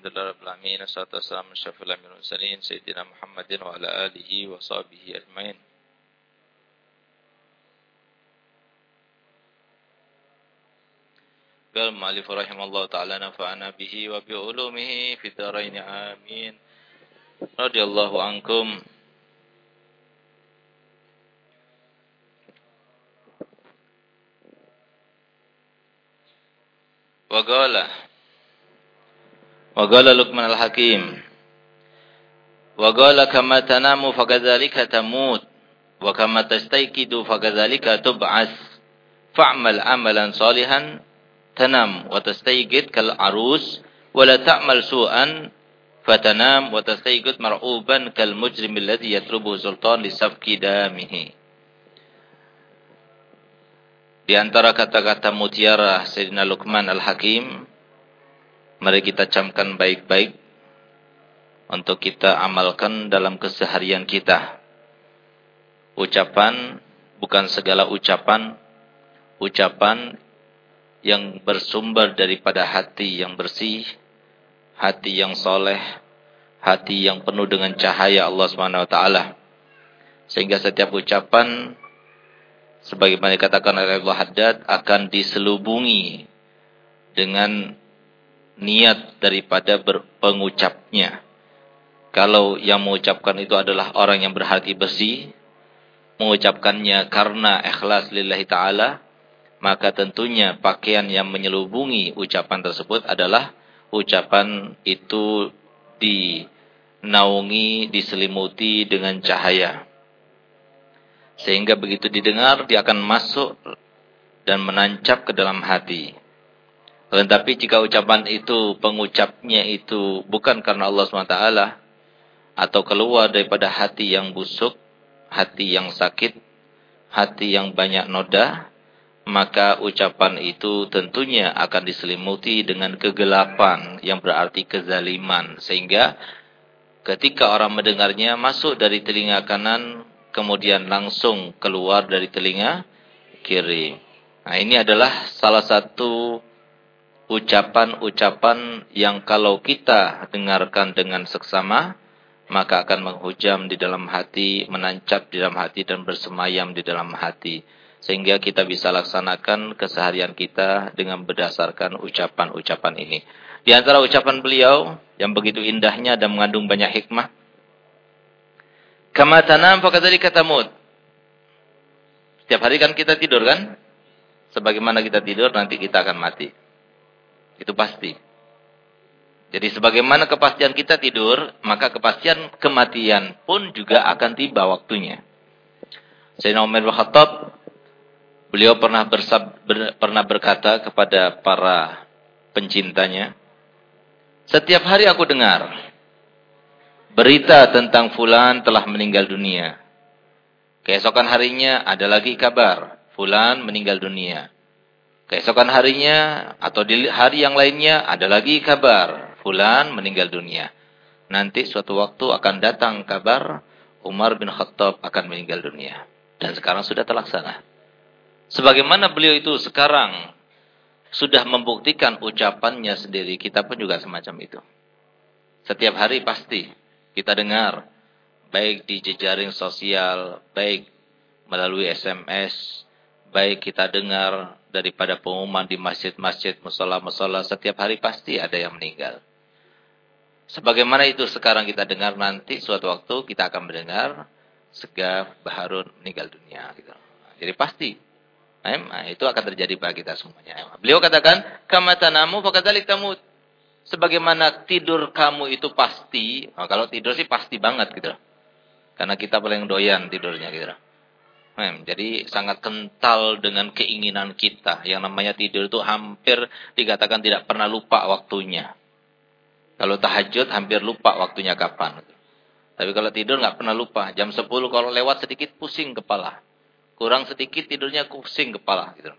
Alhamdulillah Rabbil Alamin Assalatu wassalamu Syafil Amin Mursalin Sayyidina Muhammadin wa ala alihi wa sahbihi ajmain. Qal ma'alif rahimallahu ta'ala nafa'ana bihi wa bi'ulumihi fitaraini amin. Radiyallahu ankum. Wa qala Wa qala Luqman al-Hakim Wa qala kama tanamu fakadzalika tamut wa kama tastayqidu fakadzalika tub'as fa'mal amalan salihan tanam wa tastayqid kal arus wa la ta'mal su'an fatanam wa tastayqid mar'uban kal mujrim alladhi yatlubu sultan li safki damihi Di antara kata-kata mutiara Sayyidina Luqman Al-Hakim Mari kita camkan baik-baik untuk kita amalkan dalam keseharian kita. Ucapan bukan segala ucapan, ucapan yang bersumber daripada hati yang bersih, hati yang soleh, hati yang penuh dengan cahaya Allah Subhanahu Wa Taala. Sehingga setiap ucapan sebagaimana dikatakan oleh Allah Haddad akan diselubungi dengan niat daripada pengucapnya. Kalau yang mengucapkan itu adalah orang yang berhati bersih, mengucapkannya karena ikhlas lillahi ta'ala, maka tentunya pakaian yang menyelubungi ucapan tersebut adalah ucapan itu dinaungi, diselimuti dengan cahaya. Sehingga begitu didengar, dia akan masuk dan menancap ke dalam hati. Tetapi jika ucapan itu, pengucapnya itu bukan karena Allah SWT, atau keluar daripada hati yang busuk, hati yang sakit, hati yang banyak noda, maka ucapan itu tentunya akan diselimuti dengan kegelapan yang berarti kezaliman. Sehingga ketika orang mendengarnya masuk dari telinga kanan, kemudian langsung keluar dari telinga kiri. Nah ini adalah salah satu ucapan-ucapan yang kalau kita dengarkan dengan seksama, maka akan menghujam di dalam hati, menancap di dalam hati dan bersemayam di dalam hati. Sehingga kita bisa laksanakan keseharian kita dengan berdasarkan ucapan-ucapan ini. Di antara ucapan beliau yang begitu indahnya dan mengandung banyak hikmah. Kama tanam fakadzalika tamut. Setiap hari kan kita tidur kan? Sebagaimana kita tidur nanti kita akan mati. Itu pasti. Jadi sebagaimana kepastian kita tidur, maka kepastian kematian pun juga akan tiba waktunya. Sayyidina Umar bin Khattab, beliau pernah, bersab, ber, pernah berkata kepada para pencintanya, setiap hari aku dengar berita tentang fulan telah meninggal dunia. Keesokan harinya ada lagi kabar, fulan meninggal dunia. Keesokan harinya atau di hari yang lainnya ada lagi kabar. Fulan meninggal dunia. Nanti suatu waktu akan datang kabar Umar bin Khattab akan meninggal dunia. Dan sekarang sudah terlaksana. Sebagaimana beliau itu sekarang sudah membuktikan ucapannya sendiri, kita pun juga semacam itu. Setiap hari pasti kita dengar, baik di jejaring sosial, baik melalui SMS, baik kita dengar daripada pengumuman di masjid-masjid, musola-musola, setiap hari pasti ada yang meninggal. Sebagaimana itu sekarang kita dengar nanti suatu waktu kita akan mendengar Segaf Baharun meninggal dunia. Gitu. Jadi pasti. Nah, itu akan terjadi bagi kita semuanya. Beliau katakan, kamatanamu fakadalik kamu. Sebagaimana tidur kamu itu pasti. Nah, kalau tidur sih pasti banget gitu. Karena kita paling doyan tidurnya gitu. Jadi sangat kental dengan keinginan kita. Yang namanya tidur itu hampir dikatakan tidak pernah lupa waktunya. Kalau tahajud hampir lupa waktunya kapan. Tapi kalau tidur nggak pernah lupa. Jam 10 kalau lewat sedikit pusing kepala. Kurang sedikit tidurnya pusing kepala. Gitu.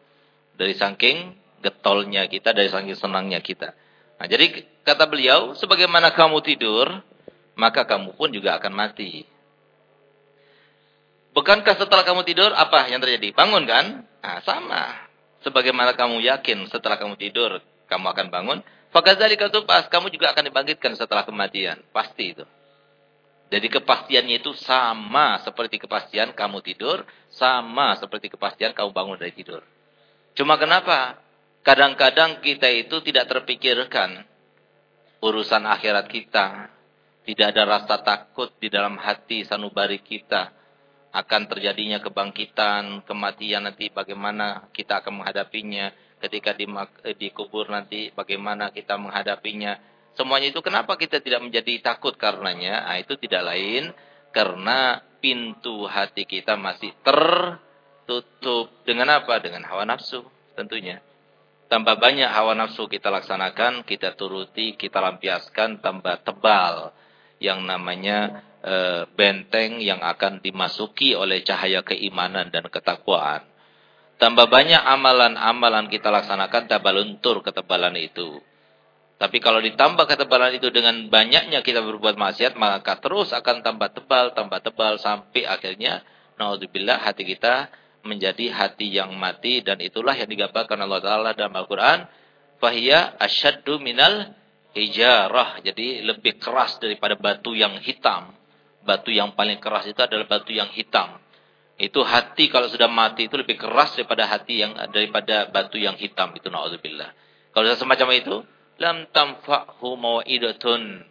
Dari saking getolnya kita, dari saking senangnya kita. Nah, jadi kata beliau, sebagaimana kamu tidur, maka kamu pun juga akan mati. Bukankah setelah kamu tidur apa yang terjadi? Bangun kan? Nah, sama. Sebagaimana kamu yakin setelah kamu tidur kamu akan bangun, Fakadzalika pas kamu juga akan dibangkitkan setelah kematian. Pasti itu. Jadi kepastiannya itu sama seperti kepastian kamu tidur, sama seperti kepastian kamu bangun dari tidur. Cuma kenapa? Kadang-kadang kita itu tidak terpikirkan urusan akhirat kita. Tidak ada rasa takut di dalam hati sanubari kita akan terjadinya kebangkitan, kematian nanti bagaimana kita akan menghadapinya, ketika dikubur nanti bagaimana kita menghadapinya Semuanya itu kenapa kita tidak menjadi takut karenanya? Nah, itu tidak lain karena pintu hati kita masih tertutup. Dengan apa? Dengan hawa nafsu tentunya. Tambah banyak hawa nafsu kita laksanakan, kita turuti, kita lampiaskan, tambah tebal yang namanya e, benteng yang akan dimasuki oleh cahaya keimanan dan ketakwaan. Tambah banyak amalan-amalan kita laksanakan, tambah luntur ketebalan itu. Tapi kalau ditambah ketebalan itu dengan banyaknya kita berbuat maksiat, maka terus akan tambah tebal, tambah tebal sampai akhirnya naudzubillah hati kita menjadi hati yang mati dan itulah yang digambarkan Allah taala dalam Al-Qur'an, fahiya asyaddu minal hijarah. Jadi lebih keras daripada batu yang hitam. Batu yang paling keras itu adalah batu yang hitam. Itu hati kalau sudah mati itu lebih keras daripada hati yang daripada batu yang hitam itu naudzubillah. Kalau sudah semacam itu, lam tamfa'hu mau'idatun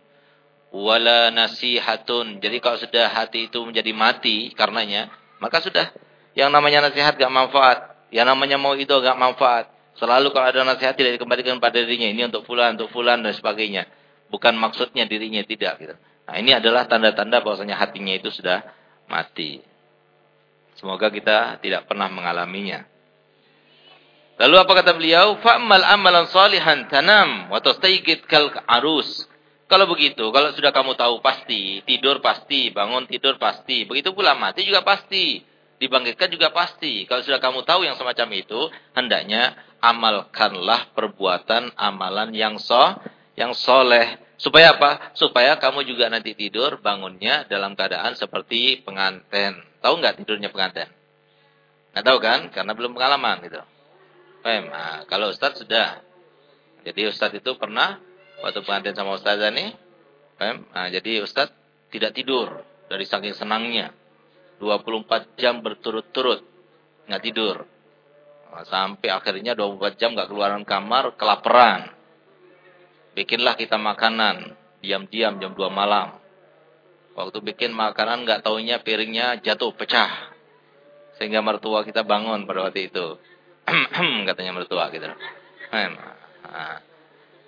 wala nasihatun. Jadi kalau sudah hati itu menjadi mati karenanya, maka sudah yang namanya nasihat gak manfaat, yang namanya mau itu gak manfaat. Selalu kalau ada nasihat tidak dikembalikan pada dirinya, ini untuk fulan, untuk fulan dan sebagainya. Bukan maksudnya dirinya tidak gitu. Nah, ini adalah tanda-tanda bahwasanya hatinya itu sudah mati. Semoga kita tidak pernah mengalaminya. Lalu apa kata beliau? Fa'mal amalan salihan tanam wa tastayqid kal arus. Kalau begitu, kalau sudah kamu tahu pasti, tidur pasti, bangun tidur pasti, begitu pula mati juga pasti, dibangkitkan juga pasti. Kalau sudah kamu tahu yang semacam itu, hendaknya amalkanlah perbuatan amalan yang so, yang soleh. Supaya apa? Supaya kamu juga nanti tidur bangunnya dalam keadaan seperti pengantin. Tahu nggak tidurnya pengantin? Nggak tahu kan? Karena belum pengalaman gitu. Nah, kalau Ustadz sudah. Jadi Ustadz itu pernah waktu pengantin sama Ustazah nih. Nah, jadi Ustadz tidak tidur dari saking senangnya. 24 jam berturut-turut nggak tidur. Nah, sampai akhirnya 24 jam nggak keluaran kamar, kelaparan. Bikinlah kita makanan, diam-diam jam 2 malam. Waktu bikin makanan nggak taunya piringnya jatuh, pecah. Sehingga mertua kita bangun pada waktu itu. katanya mertua gitu. Nah,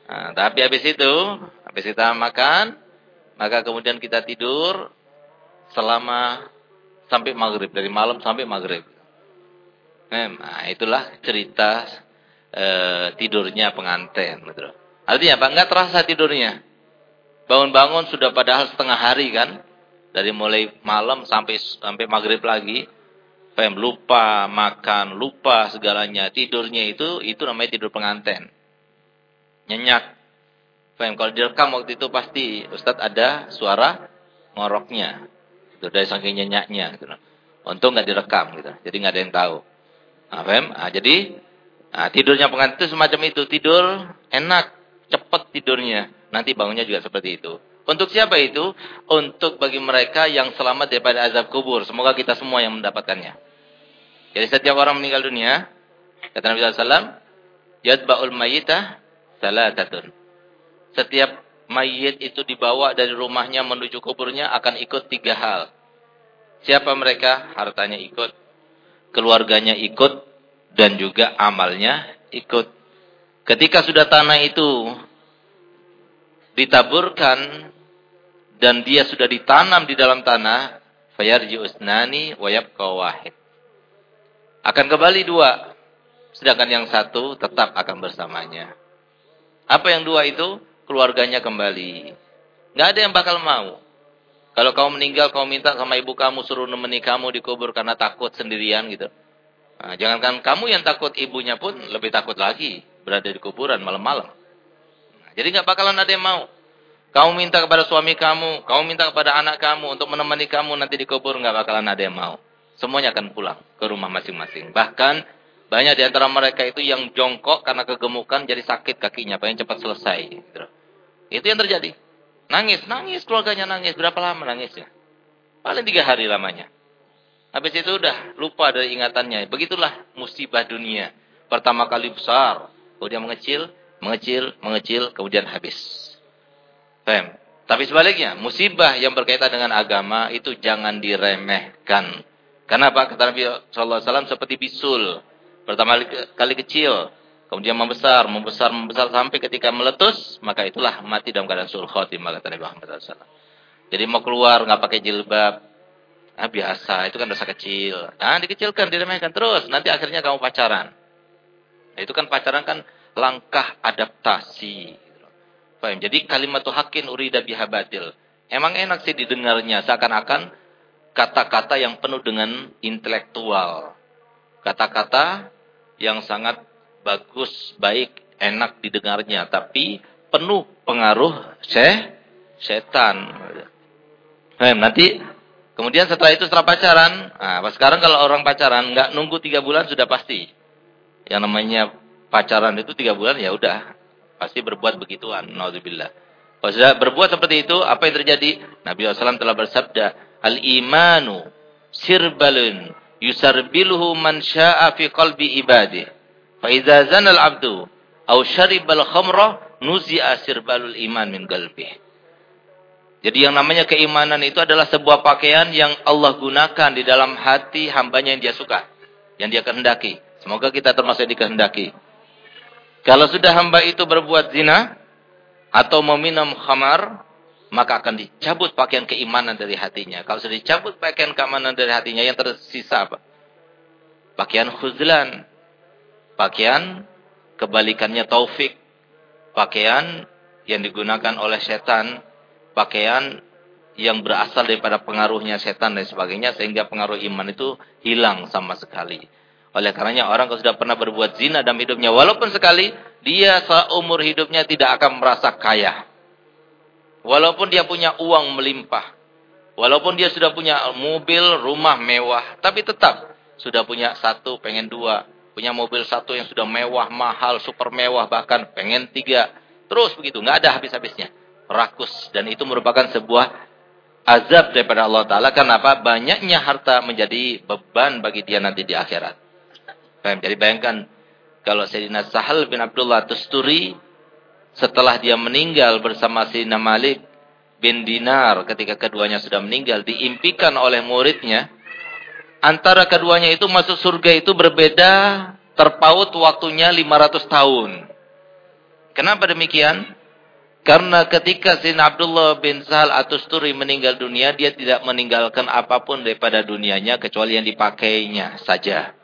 nah, tapi habis itu, habis kita makan, maka kemudian kita tidur selama sampai maghrib dari malam sampai maghrib. Nah, itulah cerita e, tidurnya pengantin. Gitu. Artinya apa? Enggak terasa tidurnya. Bangun-bangun sudah padahal setengah hari kan, dari mulai malam sampai sampai maghrib lagi Fem lupa makan, lupa segalanya. Tidurnya itu itu namanya tidur pengantin. Nyenyak. Fem kalau direkam waktu itu pasti Ustadz ada suara ngoroknya. Itu dari saking nyenyaknya gitu. Untung nggak direkam gitu. Jadi nggak ada yang tahu. Nah, jadi nah, tidurnya pengantin itu semacam itu. Tidur enak, cepet tidurnya. Nanti bangunnya juga seperti itu. Untuk siapa itu? Untuk bagi mereka yang selamat daripada azab kubur. Semoga kita semua yang mendapatkannya. Jadi setiap orang meninggal dunia, kata Nabi SAW, Yadba'ul mayyitah salatatun. Setiap mayit itu dibawa dari rumahnya menuju kuburnya akan ikut tiga hal. Siapa mereka? Hartanya ikut. Keluarganya ikut. Dan juga amalnya ikut. Ketika sudah tanah itu ditaburkan dan dia sudah ditanam di dalam tanah, fayarji usnani wa yabqa wahid. Akan kembali dua, sedangkan yang satu tetap akan bersamanya. Apa yang dua itu? Keluarganya kembali. Nggak ada yang bakal mau. Kalau kamu meninggal, kamu minta sama ibu kamu suruh nemeni kamu dikubur karena takut sendirian gitu. Nah, jangankan kamu yang takut, ibunya pun lebih takut lagi berada di kuburan malam-malam. Nah, jadi nggak bakalan ada yang mau. Kamu minta kepada suami kamu, kamu minta kepada anak kamu untuk menemani kamu nanti dikubur, nggak bakalan ada yang mau. Semuanya akan pulang ke rumah masing-masing. Bahkan Banyak di antara mereka itu yang jongkok karena kegemukan jadi sakit kakinya, pengen cepat selesai. Gitu. Itu yang terjadi. Nangis, nangis, keluarganya nangis. Berapa lama nangisnya? Paling tiga hari lamanya. Habis itu udah lupa dari ingatannya. Begitulah musibah dunia. Pertama kali besar, kemudian mengecil, mengecil, mengecil, kemudian habis. Paham? Tapi sebaliknya, musibah yang berkaitan dengan agama itu jangan diremehkan. Kenapa? Kata Nabi SAW seperti bisul. Pertama kali kecil, kemudian membesar, membesar, membesar sampai ketika meletus, maka itulah mati dalam keadaan sul khotimah kata Nabi Muhammad SAW. Jadi mau keluar nggak pakai jilbab, ah, biasa, itu kan dosa kecil. Nah, dikecilkan, diremehkan terus, nanti akhirnya kamu pacaran. Nah, itu kan pacaran kan langkah adaptasi. Paham? Jadi kalimat hakin urida biha batil. Emang enak sih didengarnya seakan-akan kata-kata yang penuh dengan intelektual. Kata-kata yang sangat bagus, baik, enak didengarnya, tapi penuh pengaruh syeh, setan. Paham? Nanti kemudian setelah itu setelah pacaran, nah, sekarang kalau orang pacaran nggak nunggu tiga bulan sudah pasti. Yang namanya pacaran itu tiga bulan ya udah pasti berbuat begituan. Nauzubillah. Kalau sudah berbuat seperti itu, apa yang terjadi? Nabi SAW telah bersabda, Al-imanu sirbalun yusarbiluhu man sya'a fi qalbi ibadih. Fa idza zana al-'abdu aw syaribal khamra nuzi'a sirbalul iman min. Jadi yang namanya keimanan itu adalah sebuah pakaian yang Allah gunakan di dalam hati hambanya yang dia suka. Yang dia kehendaki. Semoga kita termasuk dikehendaki. Kalau sudah hamba itu berbuat zina atau meminum khamar, maka akan dicabut pakaian keimanan dari hatinya. Kalau sudah dicabut pakaian keamanan dari hatinya, yang tersisa apa? Pakaian khuzlan. Pakaian kebalikannya taufik. Pakaian yang digunakan oleh setan. Pakaian yang berasal daripada pengaruhnya setan dan sebagainya. Sehingga pengaruh iman itu hilang sama sekali. Oleh karenanya orang kalau sudah pernah berbuat zina dalam hidupnya, walaupun sekali, dia seumur hidupnya tidak akan merasa kaya. Walaupun dia punya uang melimpah. Walaupun dia sudah punya mobil, rumah mewah. Tapi tetap sudah punya satu, pengen dua. Punya mobil satu yang sudah mewah, mahal, super mewah, bahkan pengen tiga. Terus begitu, nggak ada habis-habisnya. Rakus. Dan itu merupakan sebuah azab daripada Allah Ta'ala. Kenapa? Banyaknya harta menjadi beban bagi dia nanti di akhirat. Jadi bayangkan kalau Sayyidina Sahal bin Abdullah Tusturi setelah dia meninggal bersama Sayyidina Malik bin Dinar ketika keduanya sudah meninggal diimpikan oleh muridnya antara keduanya itu masuk surga itu berbeda terpaut waktunya 500 tahun. Kenapa demikian? Karena ketika Sayyidina Abdullah bin Sahal Atusturi meninggal dunia, dia tidak meninggalkan apa pun daripada dunianya kecuali yang dipakainya saja.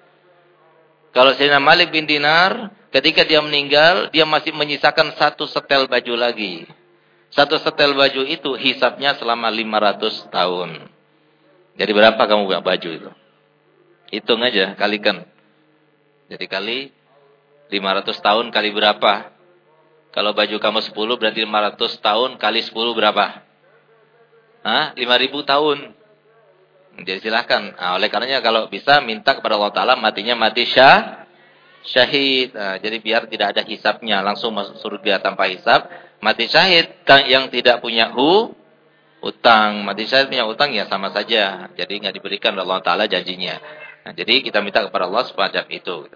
Kalau Sayyidina Malik bin Dinar, ketika dia meninggal, dia masih menyisakan satu setel baju lagi. Satu setel baju itu hisapnya selama 500 tahun. Jadi berapa kamu punya baju itu? Hitung aja, kalikan. Jadi kali 500 tahun kali berapa? Kalau baju kamu 10 berarti 500 tahun kali 10 berapa? Hah? 5000 tahun. Jadi silahkan. Nah, oleh karenanya kalau bisa minta kepada Allah Ta'ala matinya mati syah, syahid. Nah, jadi biar tidak ada hisapnya. Langsung masuk surga tanpa hisap. Mati syahid yang tidak punya hu, utang. Mati syahid punya utang ya sama saja. Jadi nggak diberikan oleh Allah Ta'ala janjinya. Nah, jadi kita minta kepada Allah supaya itu.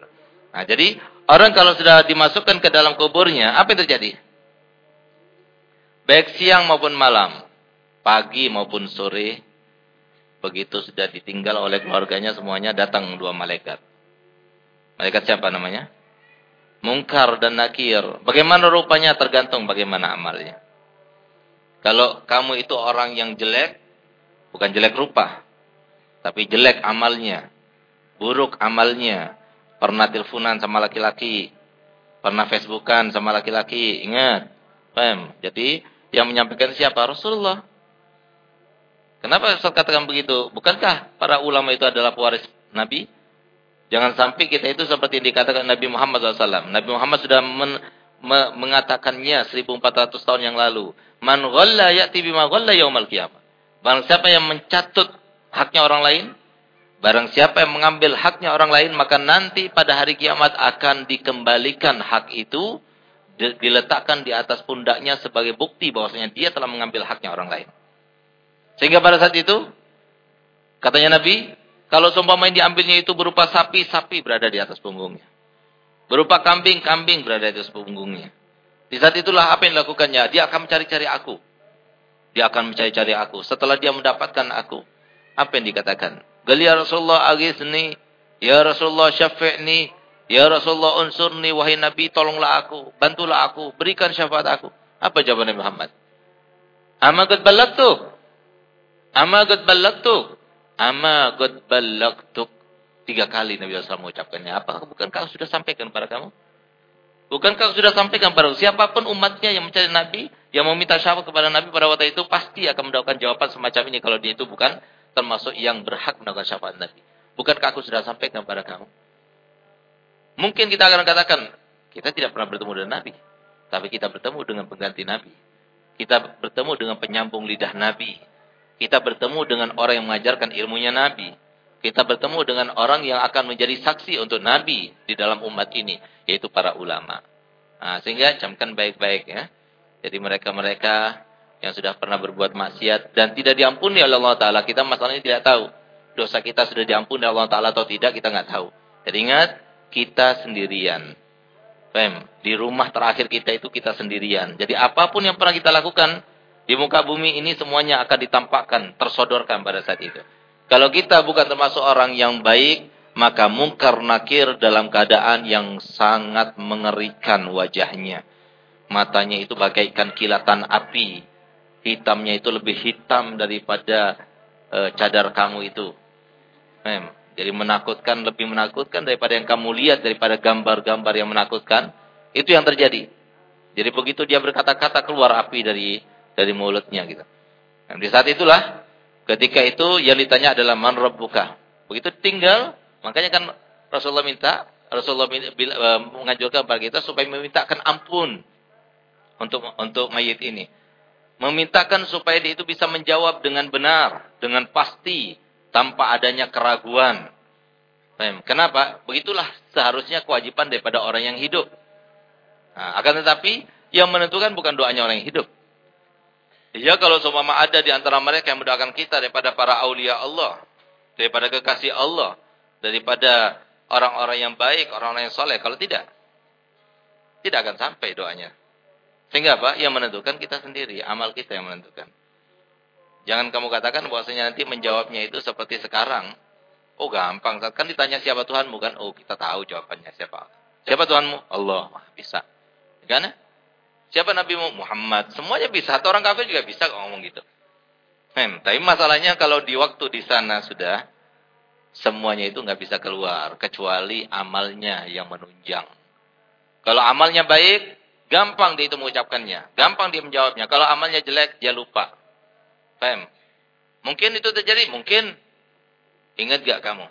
Nah, jadi orang kalau sudah dimasukkan ke dalam kuburnya, apa yang terjadi? Baik siang maupun malam, pagi maupun sore, Begitu sudah ditinggal oleh keluarganya semuanya datang dua malaikat. Malaikat siapa namanya? Mungkar dan Nakir. Bagaimana rupanya tergantung bagaimana amalnya. Kalau kamu itu orang yang jelek, bukan jelek rupa, tapi jelek amalnya, buruk amalnya, pernah teleponan sama laki-laki, pernah facebookan sama laki-laki, ingat, paham? Jadi yang menyampaikan siapa? Rasulullah. Kenapa Ustaz katakan begitu? Bukankah para ulama itu adalah pewaris Nabi? Jangan sampai kita itu seperti yang dikatakan Nabi Muhammad SAW. Nabi Muhammad sudah men, me, mengatakannya 1400 tahun yang lalu. Man ghalla ya'ti bima ghalla yaumal qiyamah. Barang siapa yang mencatut haknya orang lain, Barang siapa yang mengambil haknya orang lain, maka nanti pada hari kiamat akan dikembalikan hak itu, diletakkan di atas pundaknya sebagai bukti bahwasanya dia telah mengambil haknya orang lain. Sehingga pada saat itu, katanya Nabi, kalau seumpama yang diambilnya itu berupa sapi, sapi berada di atas punggungnya. Berupa kambing, kambing berada di atas punggungnya. Di saat itulah apa yang dilakukannya? Dia akan mencari-cari aku. Dia akan mencari-cari aku. Setelah dia mendapatkan aku, apa yang dikatakan? Gali ya Rasulullah agisni. Ya Rasulullah syafi'ni. Ya Rasulullah unsurni. Wahai Nabi tolonglah aku. Bantulah aku. Berikan syafaat aku. Apa jawaban Nabi Muhammad? Ama qad ballagtuk. Ama qad ballagtuk. Ama qad ballagtuk. Tiga kali Nabi SAW mengucapkannya. Apa bukankah sudah sampaikan kepada kamu? Bukankah sudah sampaikan kepada siapa pun umatnya yang mencari Nabi, yang meminta syafaat kepada Nabi pada waktu itu, pasti akan mendapatkan jawaban semacam ini kalau dia itu bukan termasuk yang berhak mendapatkan syafaat Nabi. Bukankah aku sudah sampaikan kepada kamu? Mungkin kita akan katakan, kita tidak pernah bertemu dengan Nabi. Tapi kita bertemu dengan pengganti Nabi. Kita bertemu dengan penyambung lidah Nabi. Kita bertemu dengan orang yang mengajarkan ilmunya Nabi. Kita bertemu dengan orang yang akan menjadi saksi untuk Nabi di dalam umat ini. Yaitu para ulama. Nah, sehingga camkan baik-baik ya. Jadi mereka-mereka yang sudah pernah berbuat maksiat dan tidak diampuni oleh Allah Ta'ala. Kita masalahnya tidak tahu. Dosa kita sudah diampuni oleh Allah Ta'ala atau tidak, kita nggak tahu. Jadi ingat, kita sendirian. Fem, di rumah terakhir kita itu kita sendirian. Jadi apa pun yang pernah kita lakukan di muka bumi ini semuanya akan ditampakkan, tersodorkan pada saat itu. Kalau kita bukan termasuk orang yang baik, maka mungkar nakir dalam keadaan yang sangat mengerikan wajahnya. Matanya itu bagaikan kilatan api hitamnya itu lebih hitam daripada e, cadar kamu itu. Mem. Jadi menakutkan, lebih menakutkan daripada yang kamu lihat, daripada gambar-gambar yang menakutkan. Itu yang terjadi. Jadi begitu dia berkata-kata keluar api dari dari mulutnya gitu. Dan di saat itulah, ketika itu yang ditanya adalah man rabbuka. Begitu tinggal, makanya kan Rasulullah minta, Rasulullah e, menganjurkan kepada kita supaya memintakan ampun untuk untuk mayit ini memintakan supaya dia itu bisa menjawab dengan benar, dengan pasti, tanpa adanya keraguan. Kenapa? Begitulah seharusnya kewajiban daripada orang yang hidup. Nah, akan tetapi yang menentukan bukan doanya orang yang hidup. Ya kalau seumpama ada di antara mereka yang mendoakan kita daripada para aulia Allah, daripada kekasih Allah, daripada orang-orang yang baik, orang-orang yang soleh. Kalau tidak, tidak akan sampai doanya. Sehingga apa? Yang menentukan kita sendiri, amal kita yang menentukan. Jangan kamu katakan bahwasanya nanti menjawabnya itu seperti sekarang. Oh gampang, kan ditanya siapa Tuhanmu kan? Oh kita tahu jawabannya siapa. Siapa Tuhanmu? Allah. Wah, bisa. Kan? Siapa Nabimu? Muhammad. Semuanya bisa. Atau orang kafir juga bisa ngomong gitu. Hmm, tapi masalahnya kalau di waktu di sana sudah semuanya itu nggak bisa keluar kecuali amalnya yang menunjang. Kalau amalnya baik, Gampang dia itu mengucapkannya. Gampang dia menjawabnya. Kalau amalnya jelek, dia lupa. Paham? Mungkin itu terjadi. Mungkin. Ingat gak kamu?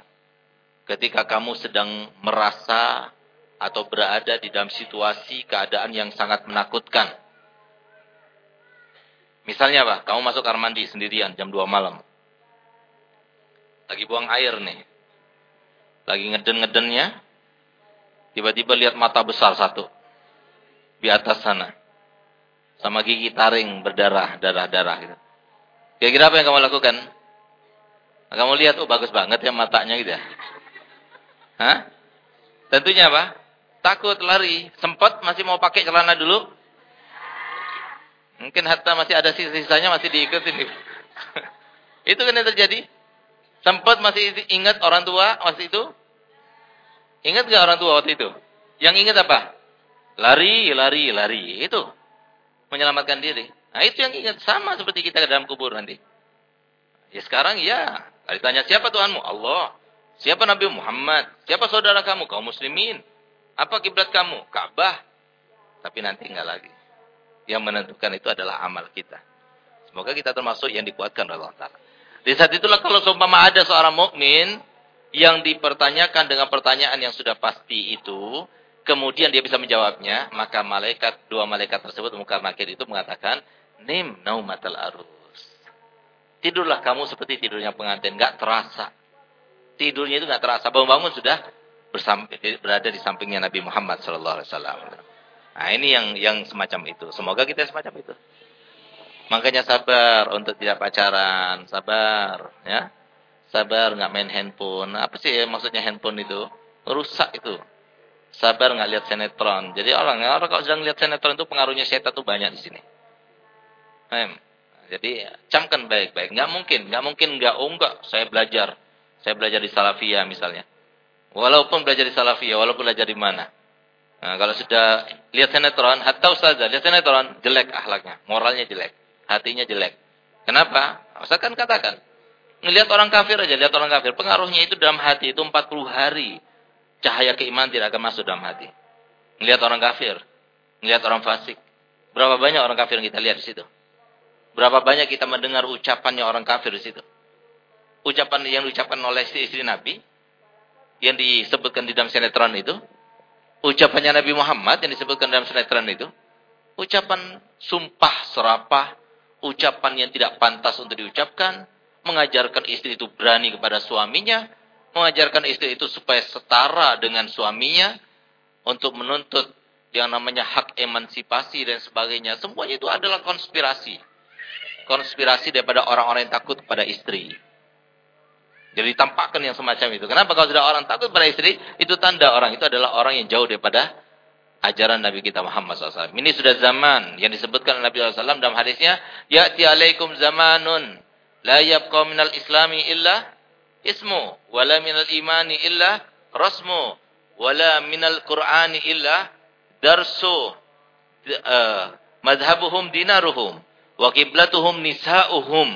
Ketika kamu sedang merasa atau berada di dalam situasi keadaan yang sangat menakutkan. Misalnya apa? Kamu masuk kamar mandi sendirian jam 2 malam. Lagi buang air nih. Lagi ngeden-ngedennya. Tiba-tiba lihat mata besar satu di atas sana. Sama gigi taring berdarah, darah-darah gitu. Kira-kira apa yang kamu lakukan? Nah, kamu lihat, oh bagus banget ya matanya gitu ya. Hah? Tentunya apa? Takut lari. Sempat masih mau pakai celana dulu? Mungkin harta masih ada sisa-sisanya masih diikutin. itu kan yang terjadi. Sempat masih ingat orang tua waktu itu? Ingat gak orang tua waktu itu? Yang ingat apa? Lari, lari, lari. Itu. Menyelamatkan diri. Nah itu yang ingat. Sama seperti kita dalam kubur nanti. Ya sekarang ya. Ditanya siapa Tuhanmu? Allah. Siapa Nabi Muhammad? Siapa saudara kamu? Kaum muslimin. Apa kiblat kamu? Ka'bah. Tapi nanti enggak lagi. Yang menentukan itu adalah amal kita. Semoga kita termasuk yang dikuatkan oleh Allah Ta'ala. Di saat itulah kalau seumpama ada seorang mukmin yang dipertanyakan dengan pertanyaan yang sudah pasti itu, kemudian dia bisa menjawabnya, maka malaikat dua malaikat tersebut muka nakir itu mengatakan, "Nim naumatal arus." Tidurlah kamu seperti tidurnya pengantin, enggak terasa. tidurnya itu nggak terasa bangun-bangun sudah berada di sampingnya Nabi Muhammad sallallahu alaihi wasallam. Nah, ini yang yang semacam itu. Semoga kita semacam itu. Makanya sabar untuk tidak pacaran, sabar ya. Sabar nggak main handphone. Apa sih ya maksudnya handphone itu? Rusak itu. Sabar nggak lihat sinetron. Jadi orang orang kalau sedang lihat sinetron itu pengaruhnya setan tuh banyak di sini. Em. Jadi camkan baik-baik. Nggak mungkin, nggak mungkin nggak oh. Saya belajar, saya belajar di Salafiyah misalnya. Walaupun belajar di Salafiyah, walaupun belajar di mana. Nah, kalau sudah lihat sinetron, atau saja lihat sinetron, jelek akhlaknya, moralnya jelek, hatinya jelek. Kenapa? Misalkan katakan, Ngelihat orang kafir aja, lihat orang kafir. Pengaruhnya itu dalam hati itu 40 hari. Cahaya keimanan tidak akan masuk dalam hati. Ngelihat orang kafir. Ngelihat orang fasik. Berapa banyak orang kafir yang kita lihat di situ? Berapa banyak kita mendengar ucapannya orang kafir di situ? Ucapan yang diucapkan oleh istri-istri Nabi. Yang disebutkan di dalam sinetron itu. Ucapannya Nabi Muhammad yang disebutkan dalam sinetron itu. Ucapan sumpah serapah. Ucapan yang tidak pantas untuk diucapkan mengajarkan istri itu berani kepada suaminya, mengajarkan istri itu supaya setara dengan suaminya, untuk menuntut yang namanya hak emansipasi dan sebagainya. Semuanya itu adalah konspirasi. Konspirasi daripada orang-orang yang takut kepada istri. Jadi tampakkan yang semacam itu. Kenapa kalau sudah orang takut pada istri, itu tanda orang itu adalah orang yang jauh daripada ajaran Nabi kita Muhammad SAW. Ini sudah zaman yang disebutkan Nabi SAW dalam hadisnya, Ya'ti alaikum zamanun La yabqa minal islami illa ismu. Wala minal imani illa rasmu. Wala minal qur'ani illa darsu. Uh, madhabuhum dinaruhum. Wa kiblatuhum nisa'uhum.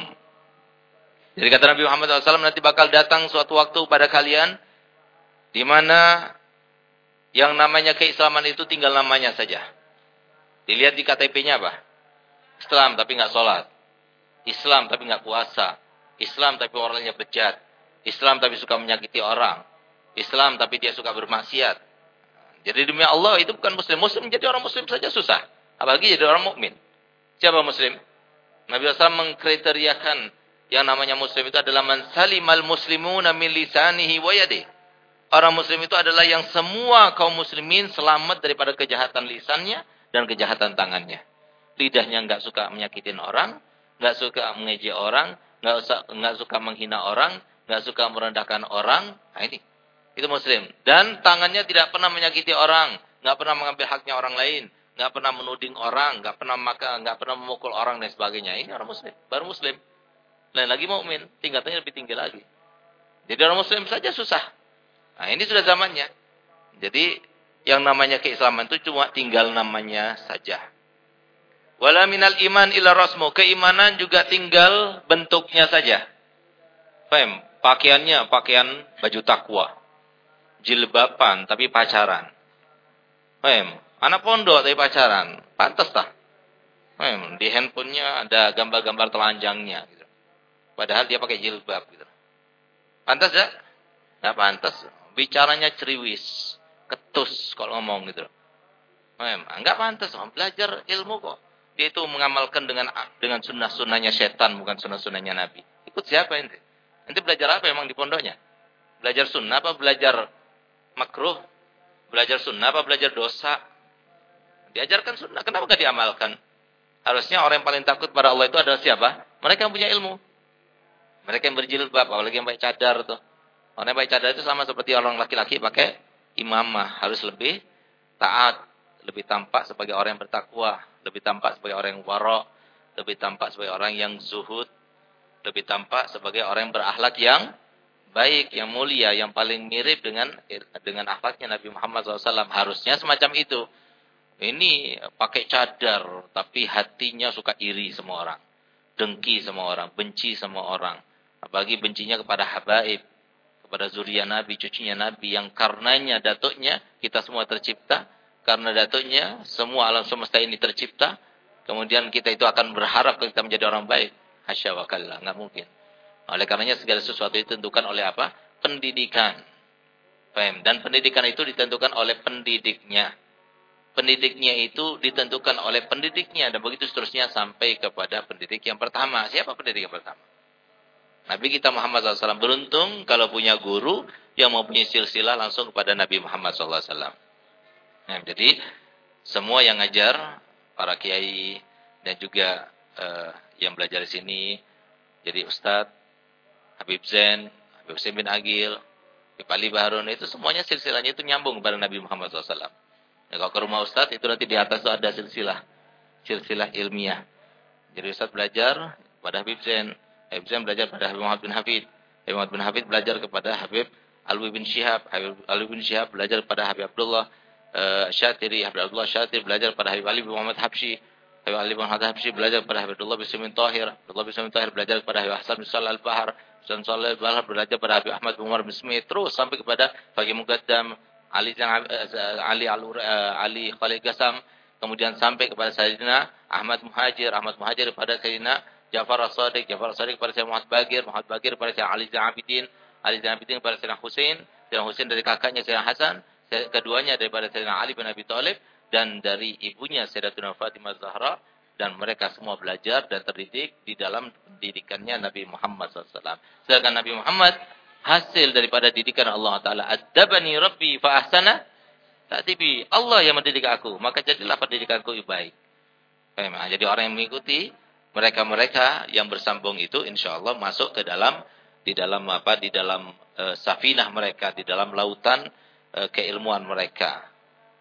Jadi kata Nabi Muhammad SAW nanti bakal datang suatu waktu pada kalian. di mana yang namanya keislaman itu tinggal namanya saja. Dilihat di KTP-nya apa? Islam tapi nggak sholat. Islam tapi nggak puasa. Islam tapi orangnya bejat. Islam tapi suka menyakiti orang. Islam tapi dia suka bermaksiat. Jadi demi Allah itu bukan muslim. Muslim jadi orang muslim saja susah. Apalagi jadi orang mukmin. Siapa muslim? Nabi SAW mengkriteriakan yang namanya muslim itu adalah man salimal muslimuna min lisanihi wa. Orang muslim itu adalah yang semua kaum muslimin selamat daripada kejahatan lisannya dan kejahatan tangannya. Lidahnya enggak suka menyakitin orang, nggak suka mengejek orang, nggak usah nggak suka menghina orang, nggak suka merendahkan orang. Nah ini itu muslim. Dan tangannya tidak pernah menyakiti orang, nggak pernah mengambil haknya orang lain, nggak pernah menuding orang, nggak pernah maka nggak pernah memukul orang dan sebagainya. Ini orang muslim, baru muslim. Lain lagi mukmin, tingkatannya lebih tinggi lagi. Jadi orang muslim saja susah. Nah, ini sudah zamannya. Jadi yang namanya keislaman itu cuma tinggal namanya saja. Wala minal iman ila rasmu. Keimanan juga tinggal bentuknya saja. Fem, pakaiannya pakaian baju takwa. Jilbaban tapi pacaran. Fem, anak pondok tapi pacaran. Pantas tak? Fem, di handphonenya ada gambar-gambar telanjangnya. Gitu. Padahal dia pakai jilbab. Gitu. Pantas ya? Nggak pantas. Bicaranya ceriwis. Ketus kalau ngomong gitu. Fem, enggak pantas. Belajar ilmu kok. Dia itu mengamalkan dengan dengan sunnah-sunnahnya setan, bukan sunnah-sunnahnya Nabi. Ikut siapa ente? Ente belajar apa emang di pondoknya? Belajar sunnah apa belajar makruh? Belajar sunnah apa belajar dosa? Diajarkan sunnah. Kenapa gak diamalkan? Harusnya orang yang paling takut pada Allah itu adalah siapa? Mereka yang punya ilmu. Mereka yang berjilbab, apalagi yang pakai cadar tuh. Orang yang pakai cadar itu sama seperti orang laki-laki pakai imamah. Harus lebih taat, lebih tampak sebagai orang yang bertakwa lebih tampak sebagai orang yang warok, lebih tampak sebagai orang yang zuhud, lebih tampak sebagai orang yang berakhlak yang baik, yang mulia, yang paling mirip dengan dengan akhlaknya Nabi Muhammad SAW. Harusnya semacam itu. Ini pakai cadar, tapi hatinya suka iri semua orang. Dengki semua orang, benci semua orang. Apalagi bencinya kepada habaib, kepada zuriya Nabi, cucunya Nabi, yang karenanya, datuknya, kita semua tercipta, karena datuknya semua alam semesta ini tercipta, kemudian kita itu akan berharap kita menjadi orang baik. Hasya wa kalla, enggak mungkin. Oleh karenanya segala sesuatu ditentukan oleh apa? Pendidikan. Paham? Dan pendidikan itu ditentukan oleh pendidiknya. Pendidiknya itu ditentukan oleh pendidiknya dan begitu seterusnya sampai kepada pendidik yang pertama. Siapa pendidik yang pertama? Nabi kita Muhammad SAW beruntung kalau punya guru yang mempunyai silsilah langsung kepada Nabi Muhammad SAW. Nah, jadi semua yang ngajar para kiai dan juga uh, yang belajar di sini jadi Ustadz Habib Zain, Habib Zain bin Agil, Habib Ali Baharun itu semuanya silsilahnya itu nyambung kepada Nabi Muhammad SAW. Ya, kalau ke rumah Ustadz itu nanti di atas itu ada silsilah, silsilah ilmiah. Jadi Ustadz belajar pada Habib Zain, Habib Zain belajar pada Habib Muhammad bin Hafid, Habib Muhammad bin Hafid belajar kepada Habib Alwi bin Syihab, Habib Alwi bin Syihab belajar pada Habib Abdullah uh, Syatiri, Habib Abdullah Syatiri belajar pada Habib Ali bin Muhammad Habsyi, Habib Ali bin Muhammad Habsyi belajar pada Habib Abdullah bin Simin Tahir, Abdullah bin Simin Tahir belajar kepada Habib Hasan bin Salih Al-Bahar, Hasan Salih Al-Bahar belajar pada Habib Ahmad bin Umar bin Smith, terus sampai kepada Faqih Muqaddam, Ali uh, Ali Alur, uh, Ali Khalid Gasam, kemudian sampai kepada Sayyidina Ahmad Muhajir, Ahmad Muhajir pada Sayyidina Jafar As-Sadiq, Jafar As-Sadiq kepada Sayyidina Muhammad Bagir, Muhammad Bagir kepada Sayyidina Ali Zain Abidin, Ali Zain Abidin kepada Sayyidina Husain, Sayyidina Husain dari kakaknya Sayyidina Hasan, keduanya daripada Sayyidina Ali bin Abi Thalib dan dari ibunya Sayyidatuna Fatimah Zahra dan mereka semua belajar dan terdidik di dalam pendidikannya Nabi Muhammad SAW. Sedangkan Nabi Muhammad hasil daripada didikan Allah Taala. Adabani Rabbi fa ahsana ta'dibi. Allah yang mendidik aku, maka jadilah pendidikanku baik. Jadi orang yang mengikuti mereka-mereka yang bersambung itu insya Allah masuk ke dalam di dalam apa di dalam e, safinah mereka di dalam lautan e, keilmuan mereka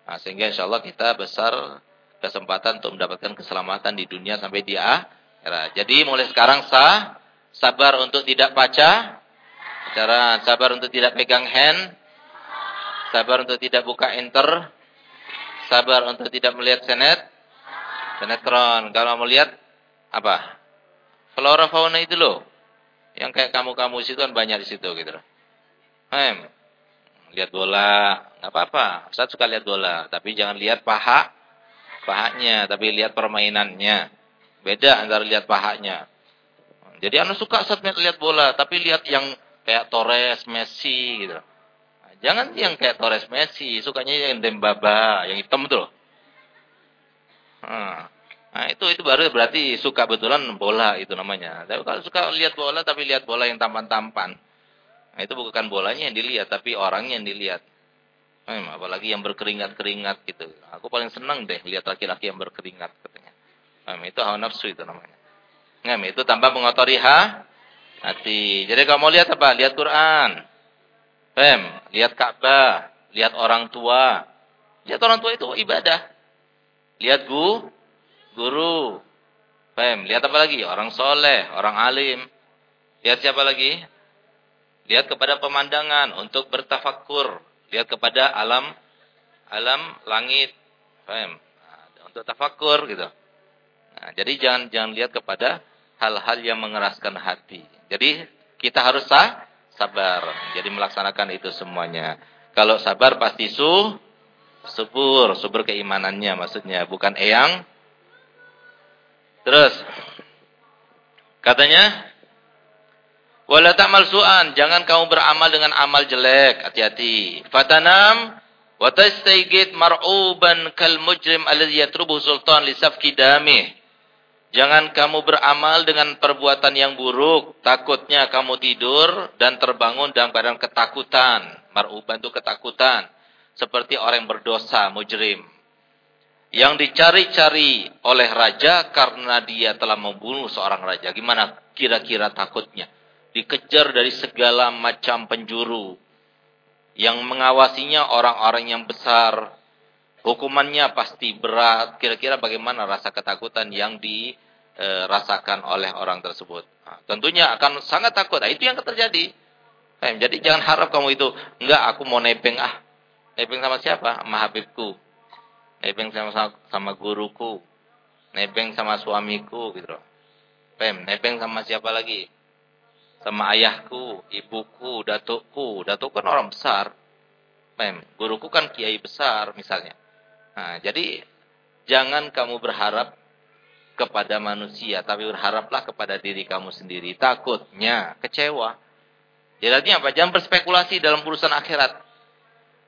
nah, sehingga insya Allah kita besar kesempatan untuk mendapatkan keselamatan di dunia sampai di akhirat jadi mulai sekarang sah sabar untuk tidak baca cara sabar untuk tidak pegang hand sabar untuk tidak buka enter sabar untuk tidak melihat senet senetron kalau melihat apa flora fauna itu loh yang kayak kamu-kamu situ kan banyak di situ gitu. Hem. Lihat bola, nggak apa-apa. Saya suka lihat bola, tapi jangan lihat paha pahanya, tapi lihat permainannya. Beda antara lihat pahanya. Jadi anak suka saat lihat bola, tapi lihat yang kayak Torres, Messi gitu. Jangan yang kayak Torres, Messi, sukanya yang Dembaba, yang hitam tuh. Nah, Nah, itu itu baru berarti suka betulan bola itu namanya. Tapi kalau suka lihat bola tapi lihat bola yang tampan-tampan. Nah, itu bukan bolanya yang dilihat tapi orangnya yang dilihat. Nah, apalagi yang berkeringat-keringat gitu. Aku paling senang deh lihat laki-laki yang berkeringat katanya. Nah, itu hawa nafsu itu namanya. Nah, itu tanpa mengotori ha hati. Jadi kalau mau lihat apa? Lihat Quran. Pem, lihat Ka'bah, lihat orang tua. Lihat orang tua itu ibadah. Lihat gu, guru. Paham? Lihat apa lagi? Orang soleh, orang alim. Lihat siapa lagi? Lihat kepada pemandangan untuk bertafakur. Lihat kepada alam alam langit. Paham? Nah, untuk tafakur gitu. Nah, jadi jangan jangan lihat kepada hal-hal yang mengeraskan hati. Jadi kita harus sah, sabar. Jadi melaksanakan itu semuanya. Kalau sabar pasti su subur, subur keimanannya maksudnya, bukan eyang Terus katanya wala ta'mal su'an, jangan kamu beramal dengan amal jelek, hati-hati. Fatanam wa tastaygit mar'uban kal mujrim alladhi yatrubu sultan li safki damih. Jangan kamu beramal dengan perbuatan yang buruk, takutnya kamu tidur dan terbangun dalam keadaan ketakutan. Mar'uban itu ketakutan. Seperti orang yang berdosa, mujrim yang dicari-cari oleh raja karena dia telah membunuh seorang raja. Gimana kira-kira takutnya? Dikejar dari segala macam penjuru. Yang mengawasinya orang-orang yang besar. Hukumannya pasti berat. Kira-kira bagaimana rasa ketakutan yang dirasakan oleh orang tersebut. Nah, tentunya akan sangat takut. Nah, itu yang terjadi. Jadi jangan harap kamu itu, enggak aku mau nebeng ah. Nebeng sama siapa? Sama Habibku nebeng sama sama guruku, nebeng sama suamiku gitu. Pem, nebeng sama siapa lagi? Sama ayahku, ibuku, datukku. Datuk kan orang besar. Pem, guruku kan kiai besar misalnya. Nah, jadi jangan kamu berharap kepada manusia, tapi berharaplah kepada diri kamu sendiri. Takutnya kecewa. Jadi apa? Jangan berspekulasi dalam urusan akhirat.